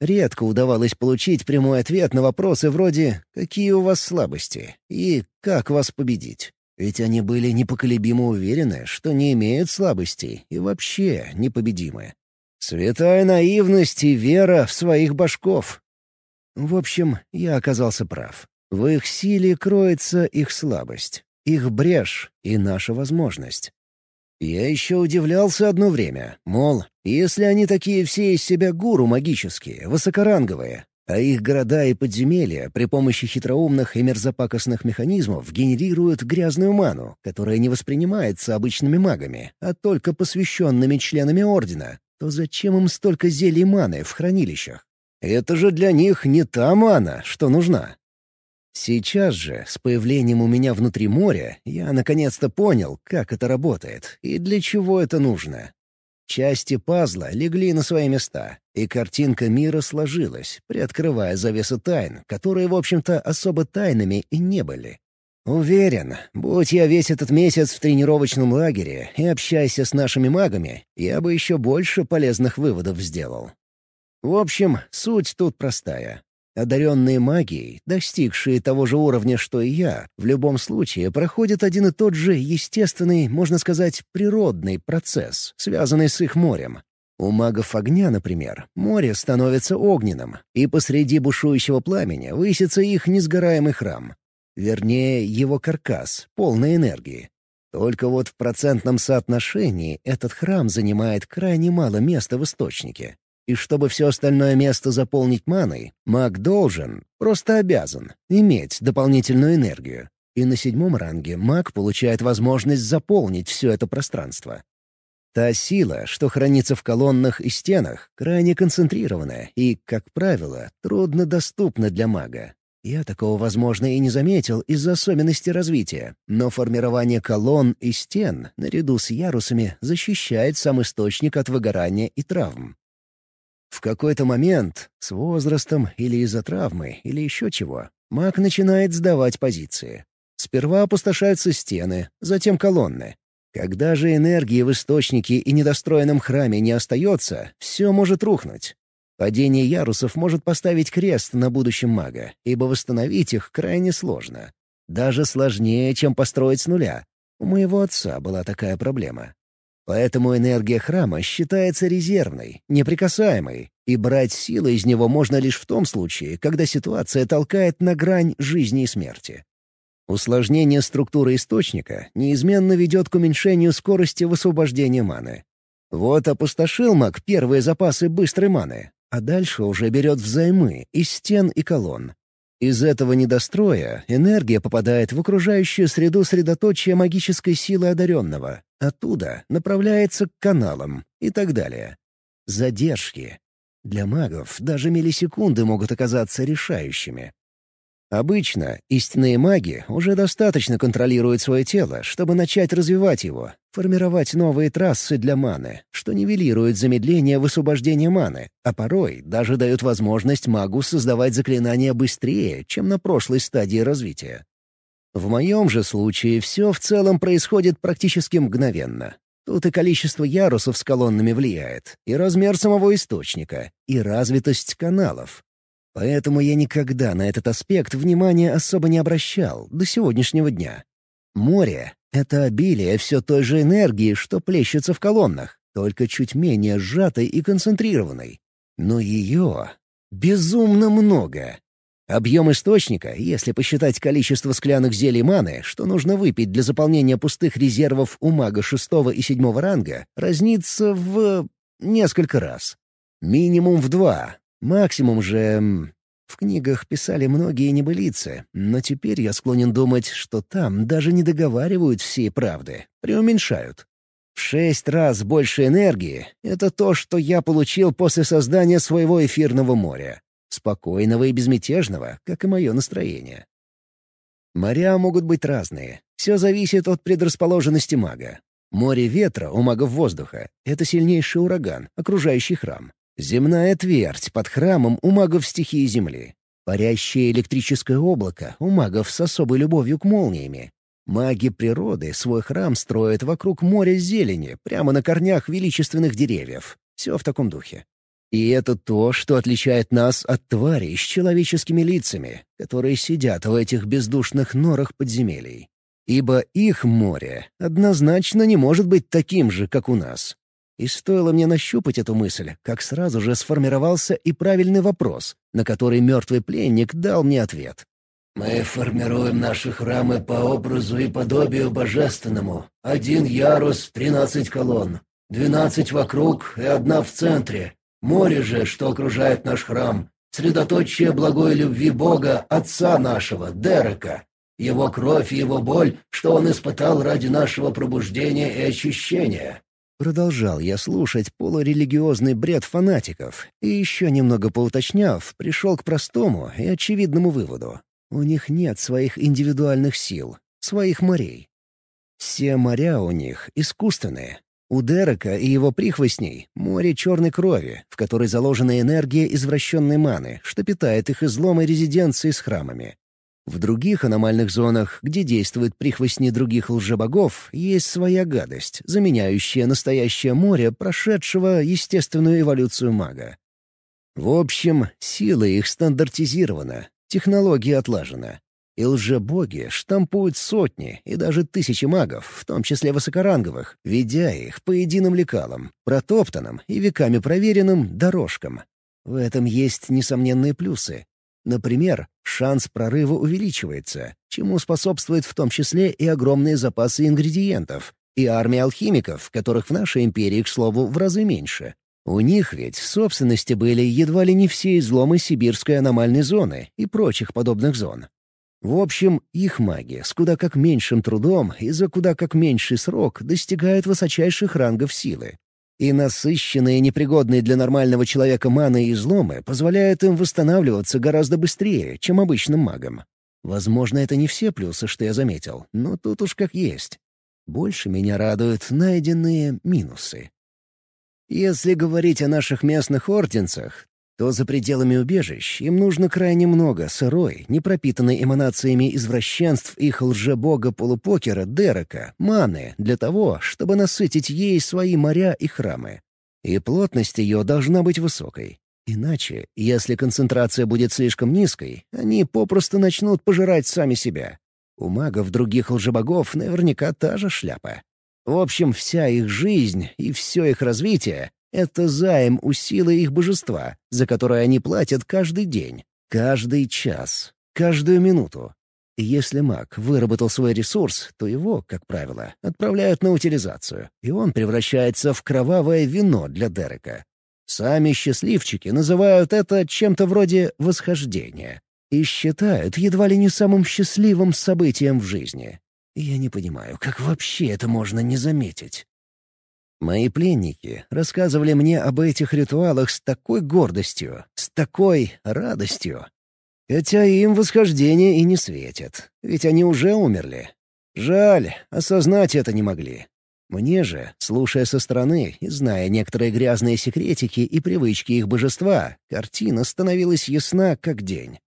Редко удавалось получить прямой ответ на вопросы вроде «Какие у вас слабости?» и «Как вас победить?». Ведь они были непоколебимо уверены, что не имеют слабостей и вообще непобедимы. Святая наивность и вера в своих башков. В общем, я оказался прав. В их силе кроется их слабость их брешь и наша возможность. Я еще удивлялся одно время, мол, если они такие все из себя гуру магические, высокоранговые, а их города и подземелья при помощи хитроумных и мерзопакостных механизмов генерируют грязную ману, которая не воспринимается обычными магами, а только посвященными членами Ордена, то зачем им столько зелий маны в хранилищах? Это же для них не та мана, что нужна. Сейчас же, с появлением у меня внутри моря, я наконец-то понял, как это работает и для чего это нужно. Части пазла легли на свои места, и картинка мира сложилась, приоткрывая завесы тайн, которые, в общем-то, особо тайными и не были. Уверен, будь я весь этот месяц в тренировочном лагере и общайся с нашими магами, я бы еще больше полезных выводов сделал. В общем, суть тут простая. Одаренные магией, достигшие того же уровня, что и я, в любом случае проходят один и тот же естественный, можно сказать, природный процесс, связанный с их морем. У магов огня, например, море становится огненным, и посреди бушующего пламени высится их несгораемый храм. Вернее, его каркас, полный энергии. Только вот в процентном соотношении этот храм занимает крайне мало места в источнике. И чтобы все остальное место заполнить маной, маг должен, просто обязан, иметь дополнительную энергию. И на седьмом ранге маг получает возможность заполнить все это пространство. Та сила, что хранится в колоннах и стенах, крайне концентрированная и, как правило, труднодоступна для мага. Я такого, возможно, и не заметил из-за особенностей развития, но формирование колонн и стен, наряду с ярусами, защищает сам источник от выгорания и травм. В какой-то момент, с возрастом или из-за травмы, или еще чего, маг начинает сдавать позиции. Сперва опустошаются стены, затем колонны. Когда же энергии в источнике и недостроенном храме не остается, все может рухнуть. Падение ярусов может поставить крест на будущем мага, ибо восстановить их крайне сложно. Даже сложнее, чем построить с нуля. У моего отца была такая проблема. Поэтому энергия храма считается резервной, неприкасаемой, и брать силы из него можно лишь в том случае, когда ситуация толкает на грань жизни и смерти. Усложнение структуры источника неизменно ведет к уменьшению скорости высвобождения маны. Вот опустошил маг первые запасы быстрой маны, а дальше уже берет взаймы из стен и колонн. Из этого недостроя энергия попадает в окружающую среду средоточия магической силы одаренного, Оттуда направляется к каналам и так далее. Задержки. Для магов даже миллисекунды могут оказаться решающими. Обычно истинные маги уже достаточно контролируют свое тело, чтобы начать развивать его, формировать новые трассы для маны, что нивелирует замедление высвобождения маны, а порой даже дают возможность магу создавать заклинания быстрее, чем на прошлой стадии развития. В моем же случае все в целом происходит практически мгновенно. Тут и количество ярусов с колоннами влияет, и размер самого источника, и развитость каналов. Поэтому я никогда на этот аспект внимания особо не обращал до сегодняшнего дня. Море — это обилие все той же энергии, что плещется в колоннах, только чуть менее сжатой и концентрированной. Но ее безумно много. Объем источника, если посчитать количество склянок зелий маны, что нужно выпить для заполнения пустых резервов у мага шестого и седьмого ранга, разнится в... несколько раз. Минимум в два. Максимум же... В книгах писали многие небылицы, но теперь я склонен думать, что там даже не договаривают всей правды, преуменьшают. В шесть раз больше энергии — это то, что я получил после создания своего эфирного моря. Спокойного и безмятежного, как и мое настроение. Моря могут быть разные. Все зависит от предрасположенности мага. Море ветра у магов воздуха — это сильнейший ураган, окружающий храм. Земная твердь под храмом у магов стихии земли. Парящее электрическое облако у магов с особой любовью к молниями. Маги природы свой храм строят вокруг моря зелени, прямо на корнях величественных деревьев. Все в таком духе. И это то, что отличает нас от тварей с человеческими лицами, которые сидят в этих бездушных норах подземелий. Ибо их море однозначно не может быть таким же, как у нас. И стоило мне нащупать эту мысль, как сразу же сформировался и правильный вопрос, на который мертвый пленник дал мне ответ. «Мы формируем наши храмы по образу и подобию божественному. Один ярус — тринадцать колонн, двенадцать вокруг и одна в центре, Море же, что окружает наш храм, средоточие благой любви Бога, Отца нашего, Дерека, его кровь и его боль, что он испытал ради нашего пробуждения и очищения». Продолжал я слушать полурелигиозный бред фанатиков и еще немного поуточняв, пришел к простому и очевидному выводу. У них нет своих индивидуальных сил, своих морей. Все моря у них искусственные, у Дерека и его прихвостней море черной крови, в которой заложена энергия извращенной маны, что питает их изломы резиденции с храмами. В других аномальных зонах, где действуют прихвостни других лжебогов, есть своя гадость, заменяющая настоящее море, прошедшего естественную эволюцию мага. В общем, сила их стандартизирована, технология отлажена. И лжебоги штампуют сотни и даже тысячи магов, в том числе высокоранговых, ведя их по единым лекалам, протоптанным и веками проверенным дорожкам. В этом есть несомненные плюсы. Например, шанс прорыва увеличивается, чему способствует в том числе и огромные запасы ингредиентов, и армия алхимиков, которых в нашей империи, к слову, в разы меньше. У них ведь в собственности были едва ли не все изломы сибирской аномальной зоны и прочих подобных зон. В общем, их маги с куда как меньшим трудом и за куда как меньший срок достигают высочайших рангов силы. И насыщенные непригодные для нормального человека маны и изломы позволяют им восстанавливаться гораздо быстрее, чем обычным магам. Возможно, это не все плюсы, что я заметил, но тут уж как есть. Больше меня радуют найденные минусы. Если говорить о наших местных орденцах, то за пределами убежищ им нужно крайне много сырой, не пропитанной эманациями извращенств их лжебога-полупокера Дерека, маны, для того, чтобы насытить ей свои моря и храмы. И плотность ее должна быть высокой. Иначе, если концентрация будет слишком низкой, они попросту начнут пожирать сами себя. У магов других лжебогов наверняка та же шляпа. В общем, вся их жизнь и все их развитие это займ у силы их божества, за которое они платят каждый день, каждый час, каждую минуту. Если маг выработал свой ресурс, то его, как правило, отправляют на утилизацию, и он превращается в кровавое вино для Дерека. Сами счастливчики называют это чем-то вроде восхождения и считают едва ли не самым счастливым событием в жизни. Я не понимаю, как вообще это можно не заметить. Мои пленники рассказывали мне об этих ритуалах с такой гордостью, с такой радостью. Хотя им восхождение и не светит, ведь они уже умерли. Жаль, осознать это не могли. Мне же, слушая со стороны и зная некоторые грязные секретики и привычки их божества, картина становилась ясна как день.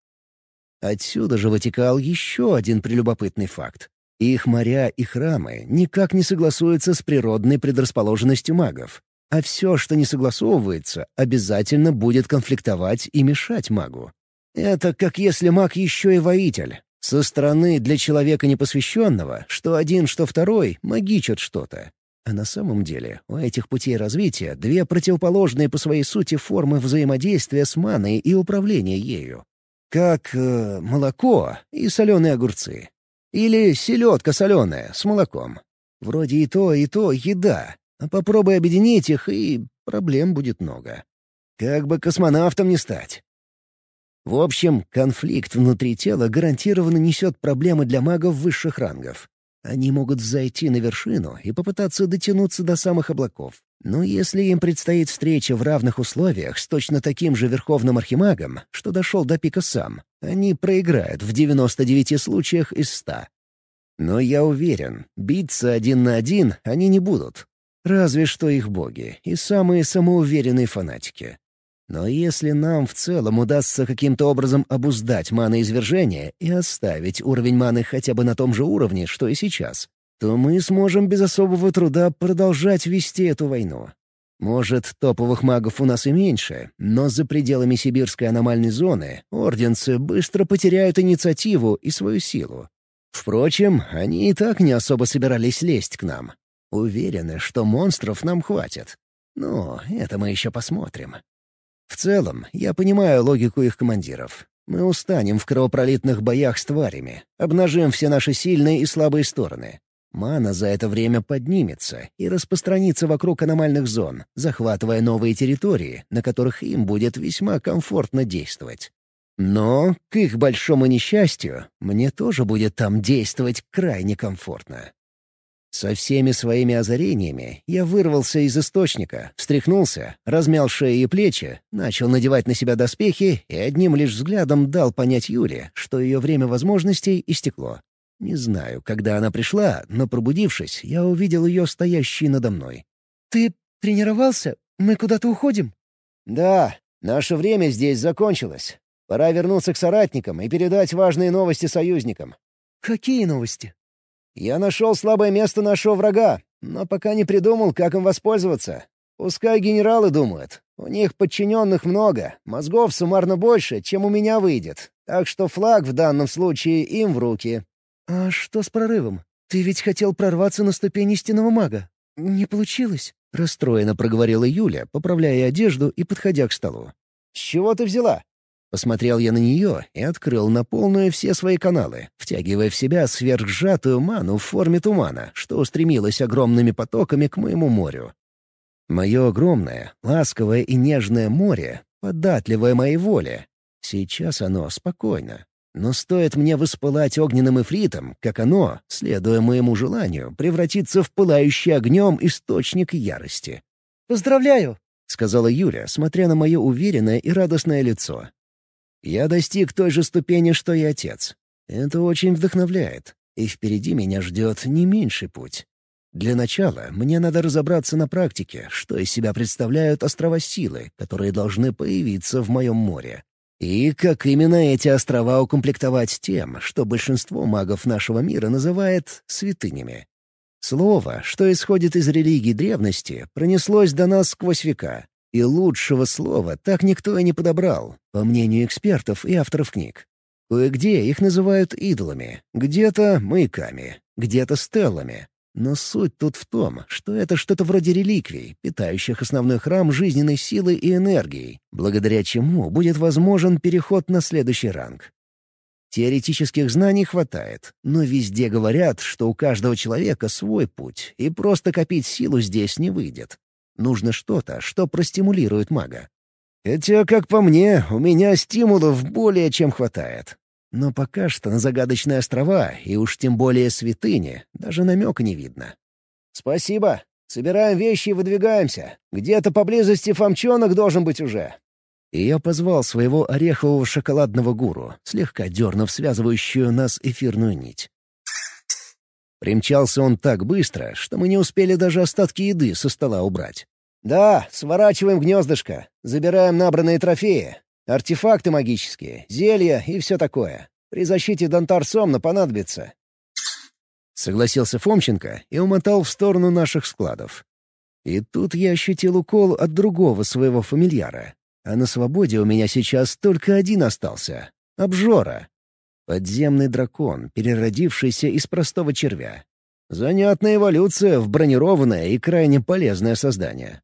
Отсюда же вытекал еще один прелюбопытный факт. Их моря и храмы никак не согласуются с природной предрасположенностью магов. А все, что не согласовывается, обязательно будет конфликтовать и мешать магу. Это как если маг еще и воитель. Со стороны для человека непосвященного, что один, что второй, магичат что-то. А на самом деле у этих путей развития две противоположные по своей сути формы взаимодействия с маной и управления ею. Как э, молоко и соленые огурцы. Или селедка соленая с молоком. Вроде и то, и то еда. А попробуй объединить их, и проблем будет много. Как бы космонавтом не стать. В общем, конфликт внутри тела гарантированно несет проблемы для магов высших рангов. Они могут взойти на вершину и попытаться дотянуться до самых облаков. Но если им предстоит встреча в равных условиях с точно таким же верховным архимагом, что дошел до пика сам, они проиграют в 99 случаях из 100. Но я уверен, биться один на один они не будут. Разве что их боги и самые самоуверенные фанатики. Но если нам в целом удастся каким-то образом обуздать маноизвержение и оставить уровень маны хотя бы на том же уровне, что и сейчас, то мы сможем без особого труда продолжать вести эту войну. Может, топовых магов у нас и меньше, но за пределами сибирской аномальной зоны орденцы быстро потеряют инициативу и свою силу. Впрочем, они и так не особо собирались лезть к нам. Уверены, что монстров нам хватит. Но это мы еще посмотрим. В целом, я понимаю логику их командиров. Мы устанем в кровопролитных боях с тварями, обнажим все наши сильные и слабые стороны. Мана за это время поднимется и распространится вокруг аномальных зон, захватывая новые территории, на которых им будет весьма комфортно действовать. Но, к их большому несчастью, мне тоже будет там действовать крайне комфортно. Со всеми своими озарениями я вырвался из источника, встряхнулся, размял шею и плечи, начал надевать на себя доспехи и одним лишь взглядом дал понять Юле, что ее время возможностей истекло. Не знаю, когда она пришла, но, пробудившись, я увидел ее стоящей надо мной. «Ты тренировался? Мы куда-то уходим?» «Да, наше время здесь закончилось. Пора вернуться к соратникам и передать важные новости союзникам». «Какие новости?» Я нашел слабое место нашего врага, но пока не придумал, как им воспользоваться. Пускай генералы думают. У них подчиненных много, мозгов суммарно больше, чем у меня выйдет. Так что флаг в данном случае им в руки». «А что с прорывом? Ты ведь хотел прорваться на ступень истинного мага. Не получилось?» — расстроенно проговорила Юля, поправляя одежду и подходя к столу. «С чего ты взяла?» Посмотрел я на нее и открыл на полную все свои каналы, втягивая в себя сверхсжатую ману в форме тумана, что устремилось огромными потоками к моему морю. Мое огромное, ласковое и нежное море, податливое моей воле. Сейчас оно спокойно. Но стоит мне воспылать огненным эфритом, как оно, следуя моему желанию, превратится в пылающий огнем источник ярости. «Поздравляю!» — сказала Юля, смотря на мое уверенное и радостное лицо. Я достиг той же ступени, что и отец. Это очень вдохновляет, и впереди меня ждет не меньший путь. Для начала мне надо разобраться на практике, что из себя представляют острова силы, которые должны появиться в моем море. И как именно эти острова укомплектовать тем, что большинство магов нашего мира называет святынями. Слово, что исходит из религии древности, пронеслось до нас сквозь века, и лучшего слова так никто и не подобрал, по мнению экспертов и авторов книг. Кое-где их называют идолами, где-то маяками, где-то стеллами. Но суть тут в том, что это что-то вроде реликвий, питающих основной храм жизненной силы и энергией, благодаря чему будет возможен переход на следующий ранг. Теоретических знаний хватает, но везде говорят, что у каждого человека свой путь, и просто копить силу здесь не выйдет. Нужно что-то, что простимулирует мага. Хотя, как по мне, у меня стимулов более чем хватает. Но пока что на загадочные острова, и уж тем более святыни, даже намека не видно. «Спасибо. Собираем вещи и выдвигаемся. Где-то поблизости фамчонок должен быть уже». И я позвал своего орехового шоколадного гуру, слегка дернув связывающую нас эфирную нить. Примчался он так быстро, что мы не успели даже остатки еды со стола убрать. «Да, сворачиваем гнездышко, забираем набранные трофеи, артефакты магические, зелья и все такое. При защите Донтар Сомна понадобится». Согласился Фомченко и умотал в сторону наших складов. И тут я ощутил укол от другого своего фамильяра. А на свободе у меня сейчас только один остался — обжора. Подземный дракон, переродившийся из простого червя. Занятная эволюция в бронированное и крайне полезное создание.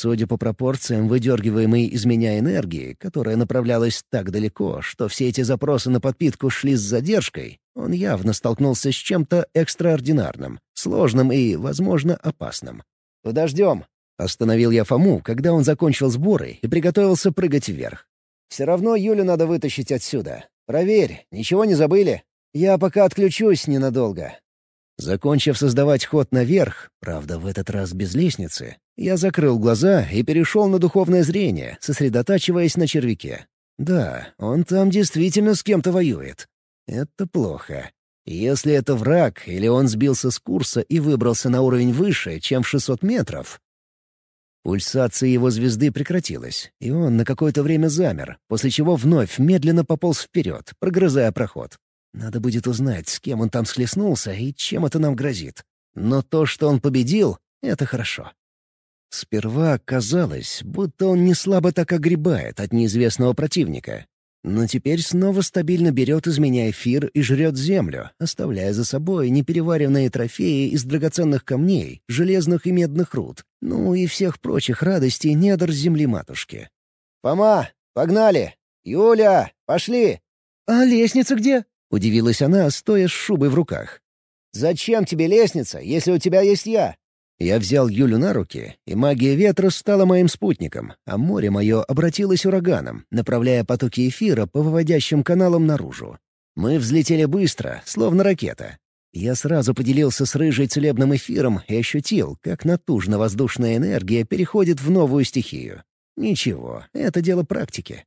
Судя по пропорциям выдергиваемой из меня энергии, которая направлялась так далеко, что все эти запросы на подпитку шли с задержкой, он явно столкнулся с чем-то экстраординарным, сложным и, возможно, опасным. «Подождем», — остановил я Фому, когда он закончил сборы и приготовился прыгать вверх. «Все равно Юлю надо вытащить отсюда. Проверь, ничего не забыли? Я пока отключусь ненадолго». Закончив создавать ход наверх, правда, в этот раз без лестницы, я закрыл глаза и перешел на духовное зрение, сосредотачиваясь на червяке. Да, он там действительно с кем-то воюет. Это плохо. Если это враг, или он сбился с курса и выбрался на уровень выше, чем в 600 метров, Пульсация его звезды прекратилась, и он на какое-то время замер, после чего вновь медленно пополз вперед, прогрызая проход. Надо будет узнать, с кем он там схлестнулся и чем это нам грозит. Но то, что он победил, — это хорошо. Сперва казалось, будто он не слабо так огребает от неизвестного противника, но теперь снова стабильно берет из меня эфир и жрет землю, оставляя за собой непереваренные трофеи из драгоценных камней, железных и медных руд, ну и всех прочих радостей недр земли-матушки. «Фома, погнали! Юля, пошли!» «А лестница где?» — удивилась она, стоя с шубой в руках. «Зачем тебе лестница, если у тебя есть я?» Я взял Юлю на руки, и магия ветра стала моим спутником, а море мое обратилось ураганом, направляя потоки эфира по выводящим каналам наружу. Мы взлетели быстро, словно ракета. Я сразу поделился с рыжей целебным эфиром и ощутил, как натужно-воздушная энергия переходит в новую стихию. Ничего, это дело практики.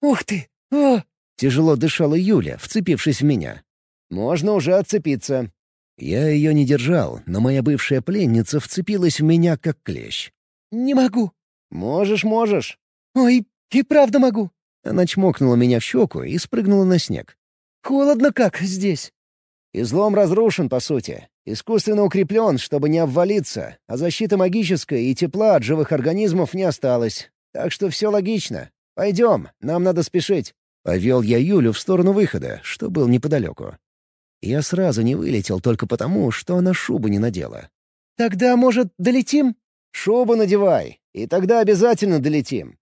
«Ух ты! О!» — тяжело дышала Юля, вцепившись в меня. «Можно уже отцепиться», я ее не держал, но моя бывшая пленница вцепилась в меня как клещ. «Не могу». «Можешь, можешь». «Ой, и правда могу». Она чмокнула меня в щеку и спрыгнула на снег. «Холодно как здесь». «Излом разрушен, по сути. Искусственно укреплен, чтобы не обвалиться, а защиты магической и тепла от живых организмов не осталось. Так что все логично. Пойдем, нам надо спешить». Повел я Юлю в сторону выхода, что был неподалеку. Я сразу не вылетел только потому, что она шубу не надела. «Тогда, может, долетим?» «Шубу надевай, и тогда обязательно долетим».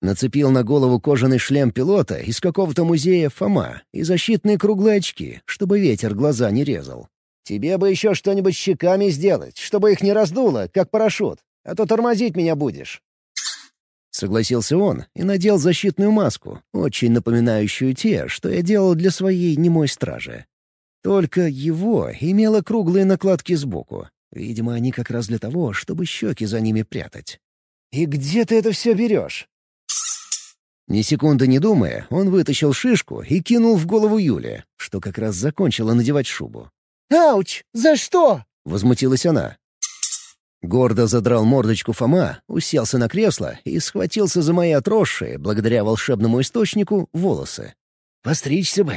Нацепил на голову кожаный шлем пилота из какого-то музея Фома и защитные круглые очки, чтобы ветер глаза не резал. «Тебе бы еще что-нибудь щеками сделать, чтобы их не раздуло, как парашют, а то тормозить меня будешь». Согласился он и надел защитную маску, очень напоминающую те, что я делал для своей немой стражи. Только его имело круглые накладки сбоку. Видимо, они как раз для того, чтобы щеки за ними прятать. «И где ты это все берешь?» Ни секунды не думая, он вытащил шишку и кинул в голову Юли, что как раз закончила надевать шубу. «Ауч! За что?» — возмутилась она. Гордо задрал мордочку Фома, уселся на кресло и схватился за мои отросшие, благодаря волшебному источнику, волосы. «Постричься бы».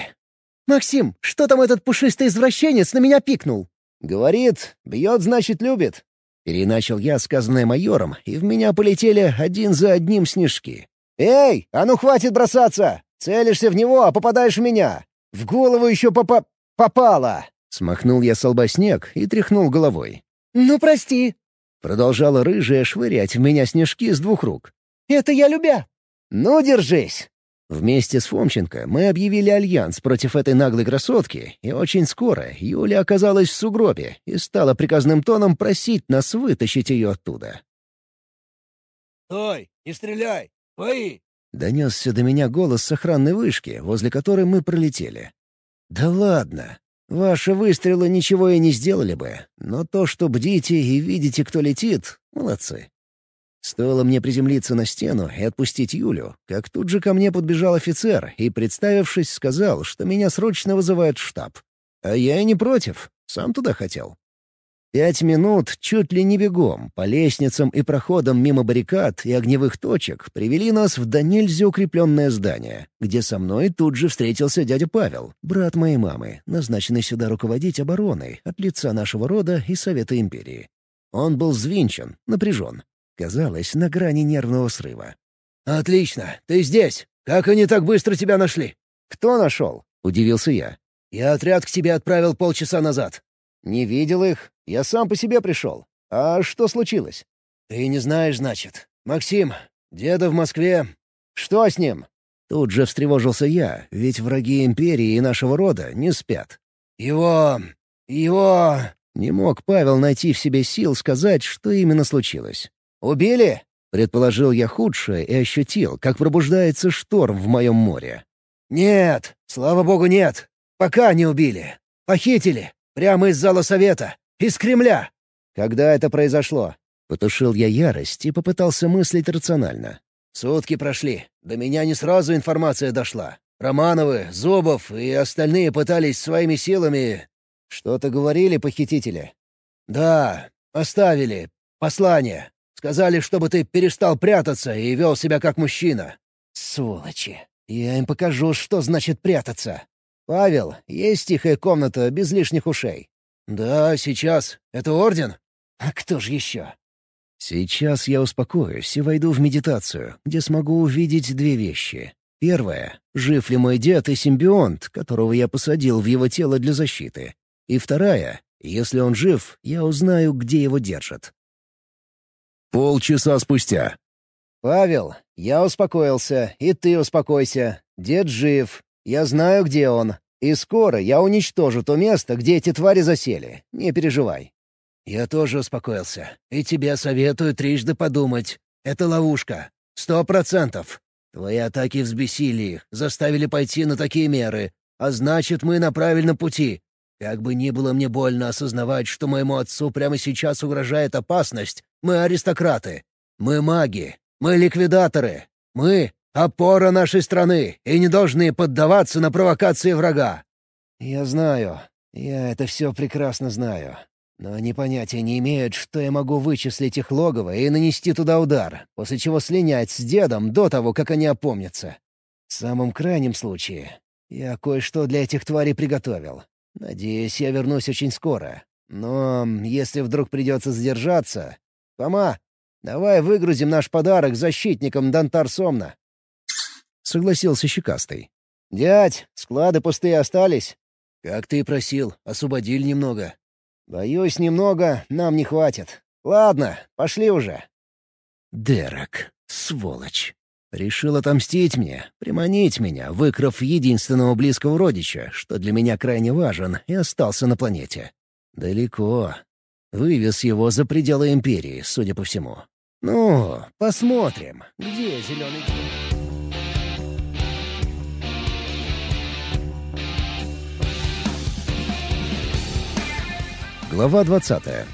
«Максим, что там этот пушистый извращенец на меня пикнул?» «Говорит, бьет, значит, любит». Переначал я сказанное майором, и в меня полетели один за одним снежки. «Эй, а ну хватит бросаться! Целишься в него, а попадаешь в меня! В голову еще попа... попало!» Смахнул я с лба снег и тряхнул головой. «Ну, прости!» Продолжала рыжая швырять в меня снежки с двух рук. «Это я любя!» «Ну, держись!» Вместе с Фомченко мы объявили альянс против этой наглой красотки, и очень скоро Юля оказалась в сугробе и стала приказным тоном просить нас вытащить ее оттуда. «Стой! Не стреляй! Твои!» Донесся до меня голос с охранной вышки, возле которой мы пролетели. «Да ладно! Ваши выстрелы ничего и не сделали бы, но то, что бдите и видите, кто летит, молодцы. Стоило мне приземлиться на стену и отпустить Юлю, как тут же ко мне подбежал офицер и, представившись, сказал, что меня срочно вызывают в штаб. А я и не против, сам туда хотел. Пять минут чуть ли не бегом по лестницам и проходам мимо баррикад и огневых точек привели нас в до нельзя укрепленное здание, где со мной тут же встретился дядя Павел, брат моей мамы, назначенный сюда руководить обороной от лица нашего рода и Совета Империи. Он был взвинчен, напряжен. Казалось, на грани нервного срыва. «Отлично, ты здесь! Как они так быстро тебя нашли?» «Кто нашел?» — удивился я. «Я отряд к тебе отправил полчаса назад». «Не видел их. Я сам по себе пришел. А что случилось?» «Ты не знаешь, значит. Максим, деда в Москве. Что с ним?» Тут же встревожился я, ведь враги Империи и нашего рода не спят. «Его... его...» Не мог Павел найти в себе сил сказать, что именно случилось. «Убили?» — предположил я худшее и ощутил, как пробуждается шторм в моем море. «Нет, слава богу, нет. Пока не убили. Похитили. Прямо из зала совета. Из Кремля!» «Когда это произошло?» Потушил я ярость и попытался мыслить рационально. «Сутки прошли. До меня не сразу информация дошла. Романовы, Зубов и остальные пытались своими силами...» «Что-то говорили похитители?» «Да, оставили. Послание. Сказали, чтобы ты перестал прятаться и вел себя как мужчина». «Сволочи! Я им покажу, что значит прятаться. Павел, есть тихая комната без лишних ушей?» «Да, сейчас. Это орден?» «А кто же еще?» «Сейчас я успокоюсь и войду в медитацию, где смогу увидеть две вещи. Первое — жив ли мой дед и симбионт, которого я посадил в его тело для защиты. И вторая — если он жив, я узнаю, где его держат». Полчаса спустя. «Павел, я успокоился, и ты успокойся. Дед жив. Я знаю, где он. И скоро я уничтожу то место, где эти твари засели. Не переживай». «Я тоже успокоился. И тебе советую трижды подумать. Это ловушка. Сто процентов. Твои атаки взбесили их, заставили пойти на такие меры. А значит, мы на правильном пути. Как бы ни было мне больно осознавать, что моему отцу прямо сейчас угрожает опасность, мы аристократы. Мы маги. Мы ликвидаторы. Мы Опора нашей страны, и не должны поддаваться на провокации врага». «Я знаю. Я это все прекрасно знаю. Но они понятия не имеют, что я могу вычислить их логово и нанести туда удар, после чего слинять с дедом до того, как они опомнятся. В самом крайнем случае, я кое-что для этих тварей приготовил. Надеюсь, я вернусь очень скоро. Но если вдруг придется задержаться... Фома, Давай выгрузим наш подарок защитникам Дантар Сомна». Согласился Щекастый. «Дядь, склады пустые остались?» «Как ты и просил, освободили немного». «Боюсь, немного нам не хватит. Ладно, пошли уже». Дерек, сволочь. Решил отомстить мне, приманить меня, выкрав единственного близкого родича, что для меня крайне важен, и остался на планете. Далеко. Вывез его за пределы Империи, судя по всему. Ну, посмотрим, где зеленый Глава двадцатая.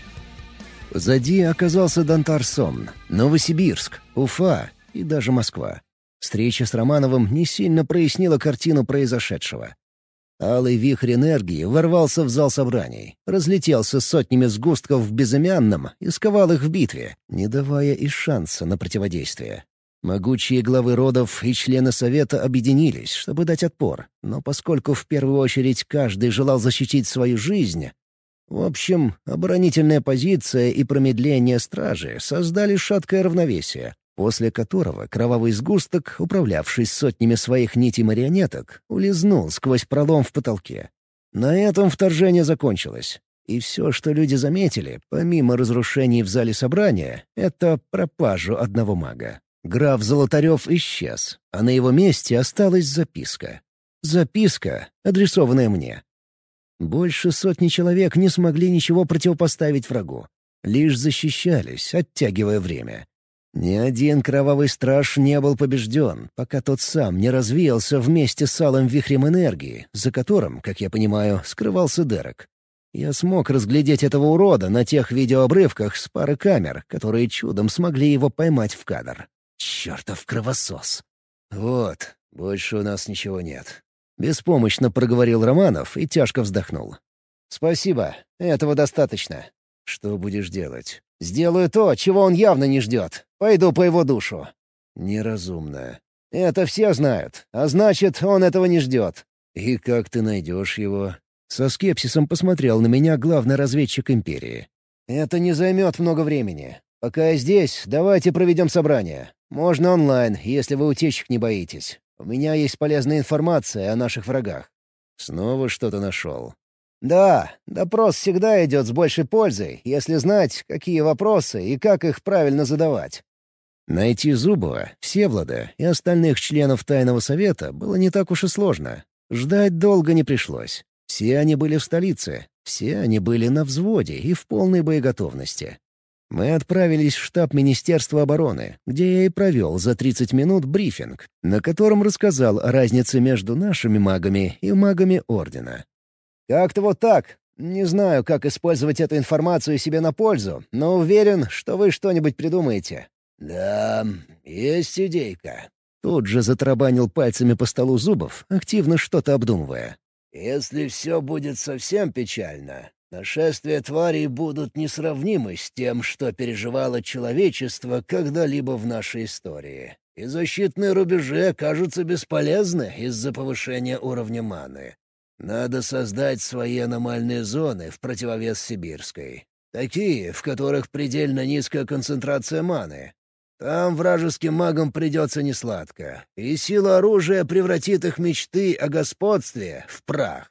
Позади оказался Дантар-Сомн, Новосибирск, Уфа и даже Москва. Встреча с Романовым не сильно прояснила картину произошедшего. Алый вихрь энергии ворвался в зал собраний, разлетелся сотнями сгустков в безымянном и сковал их в битве, не давая и шанса на противодействие. Могучие главы родов и члены Совета объединились, чтобы дать отпор, но поскольку в первую очередь каждый желал защитить свою жизнь... В общем, оборонительная позиция и промедление стражи создали шаткое равновесие, после которого кровавый сгусток, управлявший сотнями своих нитей марионеток, улизнул сквозь пролом в потолке. На этом вторжение закончилось. И все, что люди заметили, помимо разрушений в зале собрания, это пропажу одного мага. Граф Золотарев исчез, а на его месте осталась записка. Записка, адресованная мне. Больше сотни человек не смогли ничего противопоставить врагу. Лишь защищались, оттягивая время. Ни один кровавый страж не был побежден, пока тот сам не развеялся вместе с алым вихрем энергии, за которым, как я понимаю, скрывался Дерек. Я смог разглядеть этого урода на тех видеообрывках с пары камер, которые чудом смогли его поймать в кадр. Чертов кровосос. «Вот, больше у нас ничего нет». Беспомощно проговорил Романов и тяжко вздохнул. «Спасибо, этого достаточно». «Что будешь делать?» «Сделаю то, чего он явно не ждет. Пойду по его душу». «Неразумно». «Это все знают, а значит, он этого не ждет». «И как ты найдешь его?» Со скепсисом посмотрел на меня главный разведчик Империи. «Это не займет много времени. Пока я здесь, давайте проведем собрание. Можно онлайн, если вы утечек не боитесь. У меня есть полезная информация о наших врагах». «Снова что-то нашел?» Да, допрос всегда идет с большей пользой, если знать, какие вопросы и как их правильно задавать. Найти Зубова, Всевлада и остальных членов Тайного Совета было не так уж и сложно. Ждать долго не пришлось. Все они были в столице, все они были на взводе и в полной боеготовности. Мы отправились в штаб Министерства обороны, где я и провел за 30 минут брифинг, на котором рассказал о разнице между нашими магами и магами Ордена. Как-то вот так. Не знаю, как использовать эту информацию себе на пользу, но уверен, что вы что-нибудь придумаете». «Да, есть идейка». Тут же затрабанил пальцами по столу зубов, активно что-то обдумывая. «Если все будет совсем печально, нашествия тварей будут несравнимы с тем, что переживало человечество когда-либо в нашей истории. И защитные рубежи окажутся бесполезны из-за повышения уровня маны. Надо создать свои аномальные зоны в противовес сибирской. Такие, в которых предельно низкая концентрация маны. Там вражеским магам придется несладко, и сила оружия превратит их мечты о господстве в прах.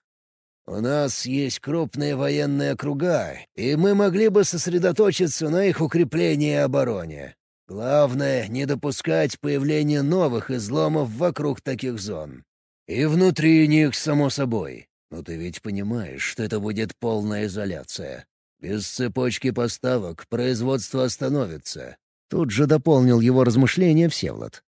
У нас есть крупные военные округа, и мы могли бы сосредоточиться на их укреплении и обороне. Главное — не допускать появления новых изломов вокруг таких зон. И внутри них, само собой. Но ты ведь понимаешь, что это будет полная изоляция. Без цепочки поставок производство остановится. Тут же дополнил его размышления Всевлад.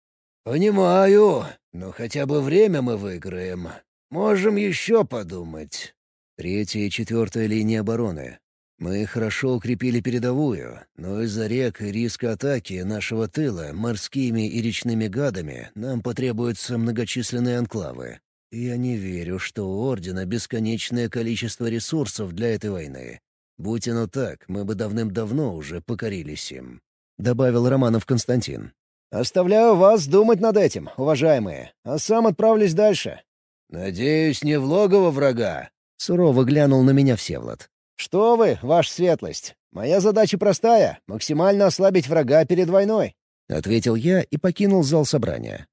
«Понимаю, но хотя бы время мы выиграем. Можем еще подумать». Третья и четвертая линии обороны. Мы хорошо укрепили передовую, но из-за рек и риска атаки нашего тыла морскими и речными гадами нам потребуются многочисленные анклавы. Я не верю, что у Ордена бесконечное количество ресурсов для этой войны. Будь оно так, мы бы давным-давно уже покорились им», — добавил Романов Константин. «Оставляю вас думать над этим, уважаемые, а сам отправлюсь дальше». «Надеюсь, не в логово врага?» — сурово глянул на меня Всевлад. «Что вы, ваша светлость? Моя задача простая — максимально ослабить врага перед войной», — ответил я и покинул зал собрания.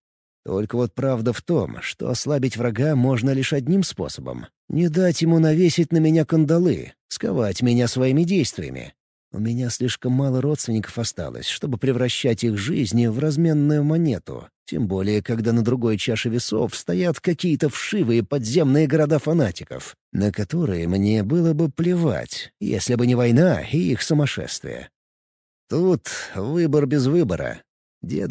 Только вот правда в том, что ослабить врага можно лишь одним способом — не дать ему навесить на меня кандалы, сковать меня своими действиями. У меня слишком мало родственников осталось, чтобы превращать их жизни в разменную монету. Тем более, когда на другой чаше весов стоят какие-то вшивые подземные города фанатиков, на которые мне было бы плевать, если бы не война и их сумасшествие. Тут выбор без выбора. Деда